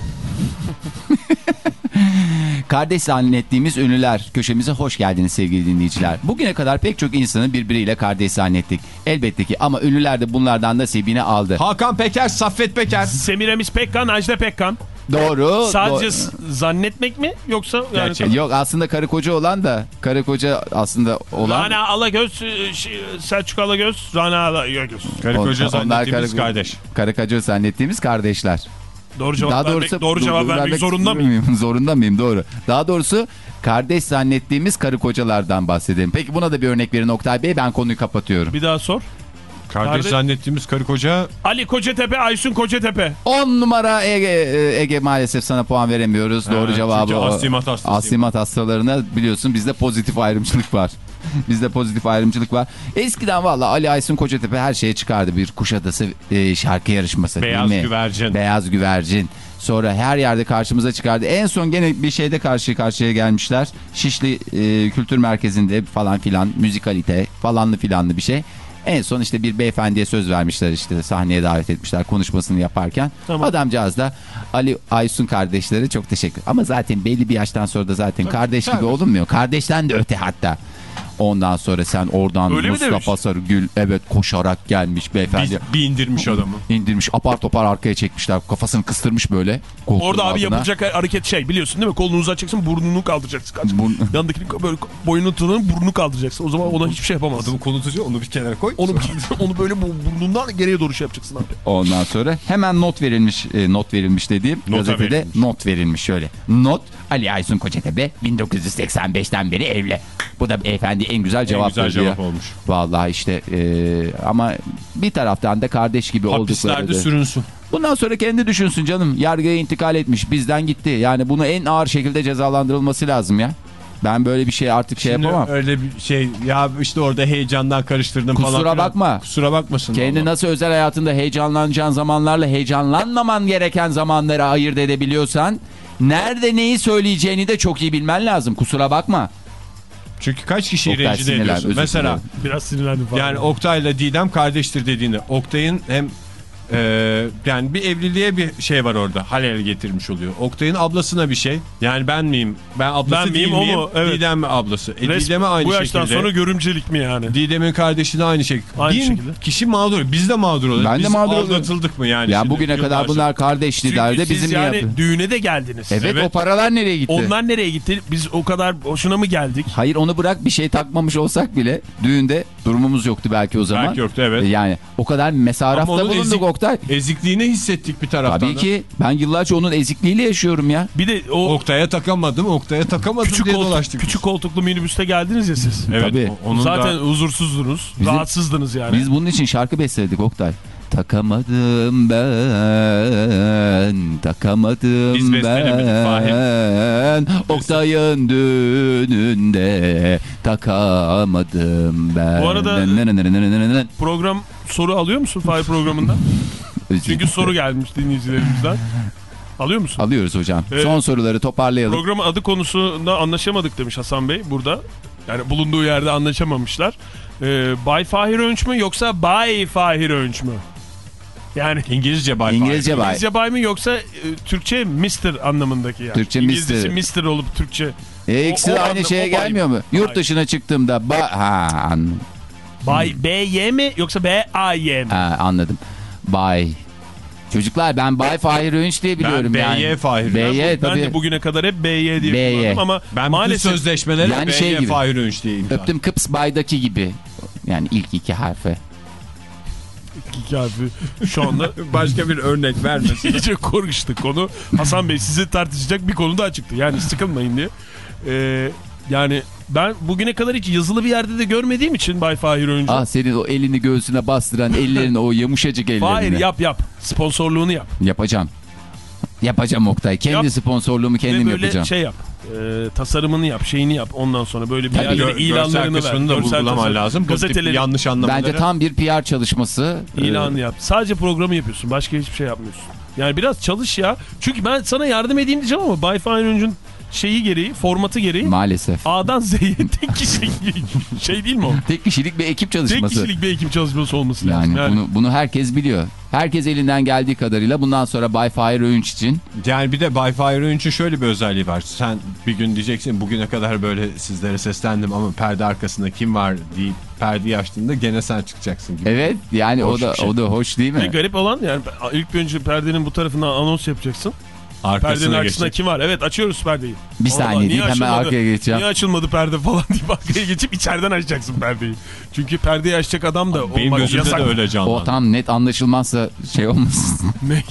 Kardeş zannettiğimiz ünlüler köşemize hoş geldiniz sevgili dinleyiciler. Bugüne kadar pek çok insanı birbiriyle kardeş zannettik. Elbette ki ama ünlüler de bunlardan nasibini aldı. Hakan Peker, Saffet Peker. Semiramis Pekkan, Ajda Pekkan. Doğru. Sadece doğru. zannetmek mi yoksa yani Gerçek. Yok aslında karı koca olan da karı koca aslında olan. Rana Alagöz, e, şey, Selçuk Alagöz, Rana Alagöz. Karı koca zannettiğimiz karı- kardeş. Karı koca zannettiğimiz kardeşler. Doğru cevap Daha vermek, doğrusu doğru cevap vermek vermek zorunda mıyım? zorunda mıyım? Doğru. Daha doğrusu kardeş zannettiğimiz karı kocalardan bahsedelim. Peki buna da bir örnek verin Oktay Bey. Ben konuyu kapatıyorum. Bir daha sor. Kardeş Kardeş- zannettiğimiz karı koca Ali Kocatepe, Aysun Kocatepe. 10 numara Ege, e, Ege maalesef sana puan veremiyoruz. Doğru çünkü cevabı o. aslimat hastasıyım. Aslimat hastalarına biliyorsun bizde pozitif ayrımcılık var. bizde pozitif ayrımcılık var. Eskiden valla Ali Aysun Kocatepe her şeye çıkardı. Bir Kuşadası e, şarkı yarışması. Beyaz değil mi? Güvercin. Beyaz güvercin. Sonra her yerde karşımıza çıkardı. En son gene bir şeyde karşı karşıya gelmişler. Şişli e, Kültür Merkezi'nde falan filan müzikalite falanlı filanlı bir şey. En son işte bir beyefendiye söz vermişler işte sahneye davet etmişler konuşmasını yaparken. Tamam. Adamcağız da Ali Aysun kardeşleri çok teşekkür. Ama zaten belli bir yaştan sonra da zaten kardeş gibi olunmuyor. Kardeşten de öte hatta. Ondan sonra sen oradan Öyle Mustafa? Sarıgül evet koşarak gelmiş beyefendi. bir, bir indirmiş adamı. indirmiş apar topar arkaya çekmişler kafasını kıstırmış böyle. Orada abi altına. yapılacak hareket şey biliyorsun değil mi? Kolunu uzatacaksın burnunu kaldıracaksın. Bun- Yandakini böyle boynunu tutanın burnunu kaldıracaksın. O zaman ona hiçbir şey yapamazsın. Adamı tutuyor onu bir kenara koy. Onu, onu böyle bu burnundan geriye doğru şey yapacaksın abi. Ondan sonra hemen not verilmiş e, not verilmiş dediğim Nota gazetede verilmiş. not verilmiş şöyle. Not Ali Aysun Kocatepe 1985'ten beri evli. Bu da beyefendi en güzel cevap güzel veriyor. cevap olmuş. Vallahi işte e, ama bir taraftan da kardeş gibi oldukları. Hapislerde sürünsün. Bundan sonra kendi düşünsün canım. Yargıya intikal etmiş bizden gitti. Yani bunu en ağır şekilde cezalandırılması lazım ya. Ben böyle bir şey artık şey Şimdi yapamam. öyle bir şey ya işte orada heyecandan karıştırdım falan. Kusura bakma. Kusura bakmasın. Kendi nasıl özel hayatında heyecanlanacağın zamanlarla heyecanlanmaman gereken zamanları ayırt edebiliyorsan nerede neyi söyleyeceğini de çok iyi bilmen lazım. Kusura bakma. Çünkü kaç kişiyi Oktay rencide sinirlen, ediyorsun. Mesela. Biraz sinirlendim falan. yani Oktay'la Didem kardeştir dediğinde Oktay'ın hem Ee, yani bir evliliğe bir şey var orada. Halel getirmiş oluyor. Oktay'ın ablasına bir şey. Yani ben miyim? Ben ablası Ben değil miyim, o miyim? mu? Evet. Didem mi ablası? E, Didem'e aynı bu yaştan şekilde. sonra görümcelik mi yani? Didem'in kardeşi de aynı şekilde. Aynı Bin şekilde. kişi mağdur. Biz de mağdur oluyoruz. Ben de Biz mağdur oluyorum. aldatıldık mı yani? Ya bugüne kadar bunlar kardeşti derdi bizim yani yapı. düğüne de geldiniz. Evet, Evet. o paralar nereye gitti? Onlar nereye gitti? Biz o kadar boşuna mı geldik? Hayır onu bırak bir şey takmamış olsak bile düğünde durumumuz yoktu belki o zaman. Belki yoktu, evet. E, Yani o kadar mesarafta bulunduk Oktay. Ezikliğini hissettik bir taraftan Tabii da. ki ben yıllarca onun ezikliğiyle yaşıyorum ya. Bir de o Oktay'a takamadım, Oktay'a takamadım küçük, diye koltuk- dolaştık. küçük koltuklu minibüste geldiniz ya siz. Evet, Tabii. onun Zaten da huzursuzdunuz, Bizim- rahatsızdınız yani. Biz bunun için şarkı besledik Oktay. Takamadım ben, takamadım Biz ben. Oktay'ın düğününde takamadım ben. Bu arada- arada... Program soru alıyor musun Fahir programında? Çünkü soru gelmiş dinleyicilerimizden. Alıyor musun? Alıyoruz hocam. Evet. Son soruları toparlayalım. Programın adı konusunda anlaşamadık demiş Hasan Bey burada. Yani bulunduğu yerde anlaşamamışlar. Ee, Bay Fahir Önç mü yoksa Bay Fahir Önç mü? Yani İngilizce bay İngilizce bay. İngilizce bay mı yoksa e, Türkçe Mr anlamındaki yani. Türkçe İngilizcesi Mr. Mr olup Türkçe. E, ikisi de aynı şeye gelmiyor mu? Yurt dışına çıktığımda ba ha, an- Bay B-Y mi yoksa B-A-Y mi? ha, anladım. Bay. Çocuklar ben Bay Fahir Öğünç diye biliyorum Ben yani. BY Fahir. BY Ben tabii. de bugüne kadar hep B-Y diye BY. kullandım ama Ben maalesef sözleşmeleri Yani yani şey gibi. Fahir Önç diye imza. Öptüm Kıps Bay'daki gibi. Yani ilk iki harfi. İki harfi şu anda Başka bir örnek vermesin. iyice konuştu konu. Hasan Bey sizi tartışacak bir konu daha çıktı. Yani sıkılmayın diye. Ee, yani ben bugüne kadar hiç yazılı bir yerde de görmediğim için Bay Fahir Öncü. Ah senin o elini göğsüne bastıran ellerini o yumuşacık ellerini. Fahir yap yap. Sponsorluğunu yap. Yapacağım. Yapacağım Oktay. Kendi Yap. sponsorluğumu Ve kendim böyle yapacağım. şey yap. Ee, tasarımını yap, şeyini yap. Ondan sonra böyle bir Tabii. yerlere Gö- ilanlarını görsel ver. da Görsel tasarım. lazım. Gazeteleri yanlış anlamaları. Bence tam bir PR çalışması. ilanı yap. Sadece programı yapıyorsun. Başka hiçbir şey yapmıyorsun. Yani biraz çalış ya. Çünkü ben sana yardım edeyim diyeceğim ama Bay Fahir Öncü'nün şeyi gereği, formatı gereği maalesef. A'dan Z'ye tek kişilik bir şey değil mi o? Tek kişilik bir ekip Tek çalışması. kişilik bir ekip çalışması olması lazım. Yani, bunu bunu herkes biliyor. Herkes elinden geldiği kadarıyla bundan sonra Bay Fahir Öğünç için Yani bir de Bay Fahir Önç'ün şöyle bir özelliği var. Sen bir gün diyeceksin bugüne kadar böyle sizlere seslendim ama perde arkasında kim var deyip perdeyi açtığında gene sen çıkacaksın gibi. Evet yani Hoş o da bir şey. o da hoş değil mi? garip olan yani ilk bir önce perdenin bu tarafından anons yapacaksın. Perdenin Arkasına arkasında geçecek. kim var? Evet açıyoruz perdeyi. Bir Orada saniye niye deyip hemen açılmadı? arkaya geçeceğim. Niye açılmadı perde falan deyip arkaya geçip içeriden açacaksın perdeyi. Çünkü perdeyi açacak adam da Benim olmak gözümde yasak. de öyle canlandı. O tam net anlaşılmazsa şey olmasın. Ne?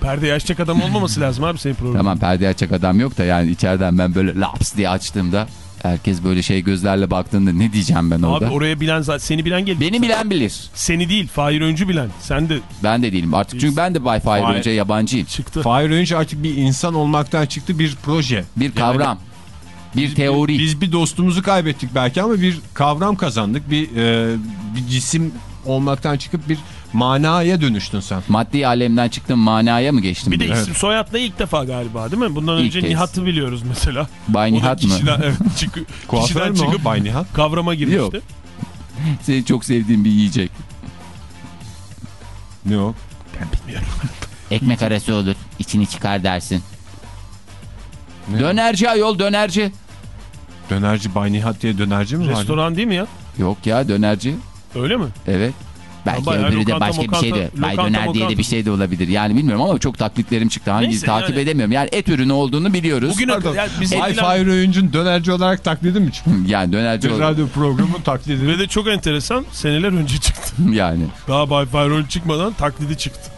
perdeyi açacak adam olmaması lazım abi senin programın. tamam perde açacak adam yok da yani içeriden ben böyle laps diye açtığımda herkes böyle şey gözlerle baktığında ne diyeceğim ben Abi orada? oraya bilen zaten seni bilen gelir. Beni bilen bilir. Seni değil Fahir Öncü bilen. Sen de Ben de değilim artık çünkü ben de Bay Fahir Fahir- önce yabancıyım. çıktı. Fahir Önç artık bir insan olmaktan çıktı bir proje. Bir kavram. Bir teori. Biz bir dostumuzu kaybettik belki ama bir kavram kazandık. Bir, e, bir cisim olmaktan çıkıp bir manaya dönüştün sen. Maddi alemden çıktım manaya mı geçtim? Bir de isim soyadla ilk defa galiba değil mi? Bundan İlk önce kez. Nihat'ı biliyoruz mesela. Bay Nihat mı? kişiden, evet, çıkı, kişiden çıkıp Bay Nihat? kavrama girmişti. Yok. Senin çok sevdiğin bir yiyecek. Ne o? Ekmek arası olur. içini çıkar dersin. Dönerci ayol dönerci. Dönerci Bay Nihat diye dönerci mi var? Restoran değil mi ya? Yok ya dönerci. Öyle mi? Evet. Belki bayağı öbürü de lokanta, başka bir şey de. mokanta, Bay lokanta, Döner diye de bir şey de olabilir. Yani bilmiyorum ama çok taklitlerim çıktı. Hangi Neyse takip yani. edemiyorum. Yani et ürünü olduğunu biliyoruz. Bugüne Pardon. yani biz Bay Fahir Öğüncü'nün dönerci olarak taklidi mi çıktı? Yani dönerci Bir ol- radyo programı taklidi. Ve de çok enteresan seneler önce çıktı. yani Daha Bay Fahirol çıkmadan taklidi çıktı.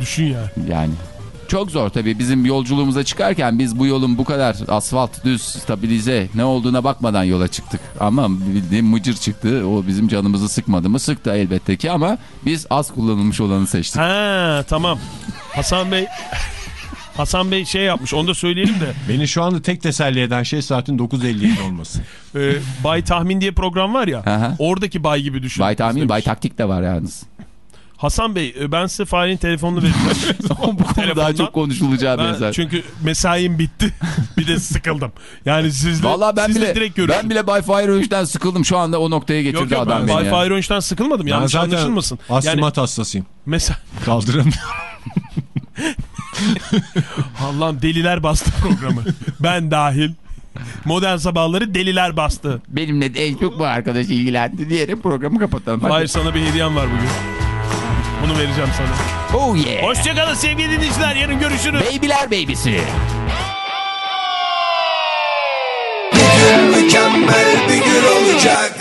Düşün yani. yani. Çok zor tabii bizim yolculuğumuza çıkarken biz bu yolun bu kadar asfalt, düz, stabilize ne olduğuna bakmadan yola çıktık. Ama bildiğim mıcır çıktı. O bizim canımızı sıkmadı mı? Sıktı elbette ki ama biz az kullanılmış olanı seçtik. Ha tamam. Hasan Bey Hasan Bey şey yapmış onu da söyleyelim de Beni şu anda tek teselli eden şey saatin 9.57 olması. e, Bay Tahmin diye program var ya Aha. oradaki Bay gibi düşün. Bay tahmin, demiş. bay taktik de var yalnız. Hasan Bey e, ben size Fahir'in telefonunu vereceğim. Bu konu daha çok konuşulacağı Ben benzer. çünkü mesaim bitti. bir de sıkıldım. Yani sizle, Vallahi ben sizle bile direkt görüşürüm. ben bile Bay Fahir Öğüş'ten sıkıldım. Şu anda o noktaya getirdi Yok yok adam ben beni. Bay ya. Fahir Önç'ten sıkılmadım. Ben Yanlış zaten anlaşılmasın. Yani Aslimat hastasıyım. mesela Kaldıramıyorum. Allah'ım deliler bastı programı. ben dahil. Modern sabahları deliler bastı. Benimle de en çok bu arkadaş ilgilendi diyerek programı kapatalım. Hayır sana bir hediyem var bugün. Bunu vereceğim sana. Oh yeah. Hoşçakalın sevgili dinleyiciler. Yarın görüşürüz. Babyler babysi. Mükemmel bir gün olacak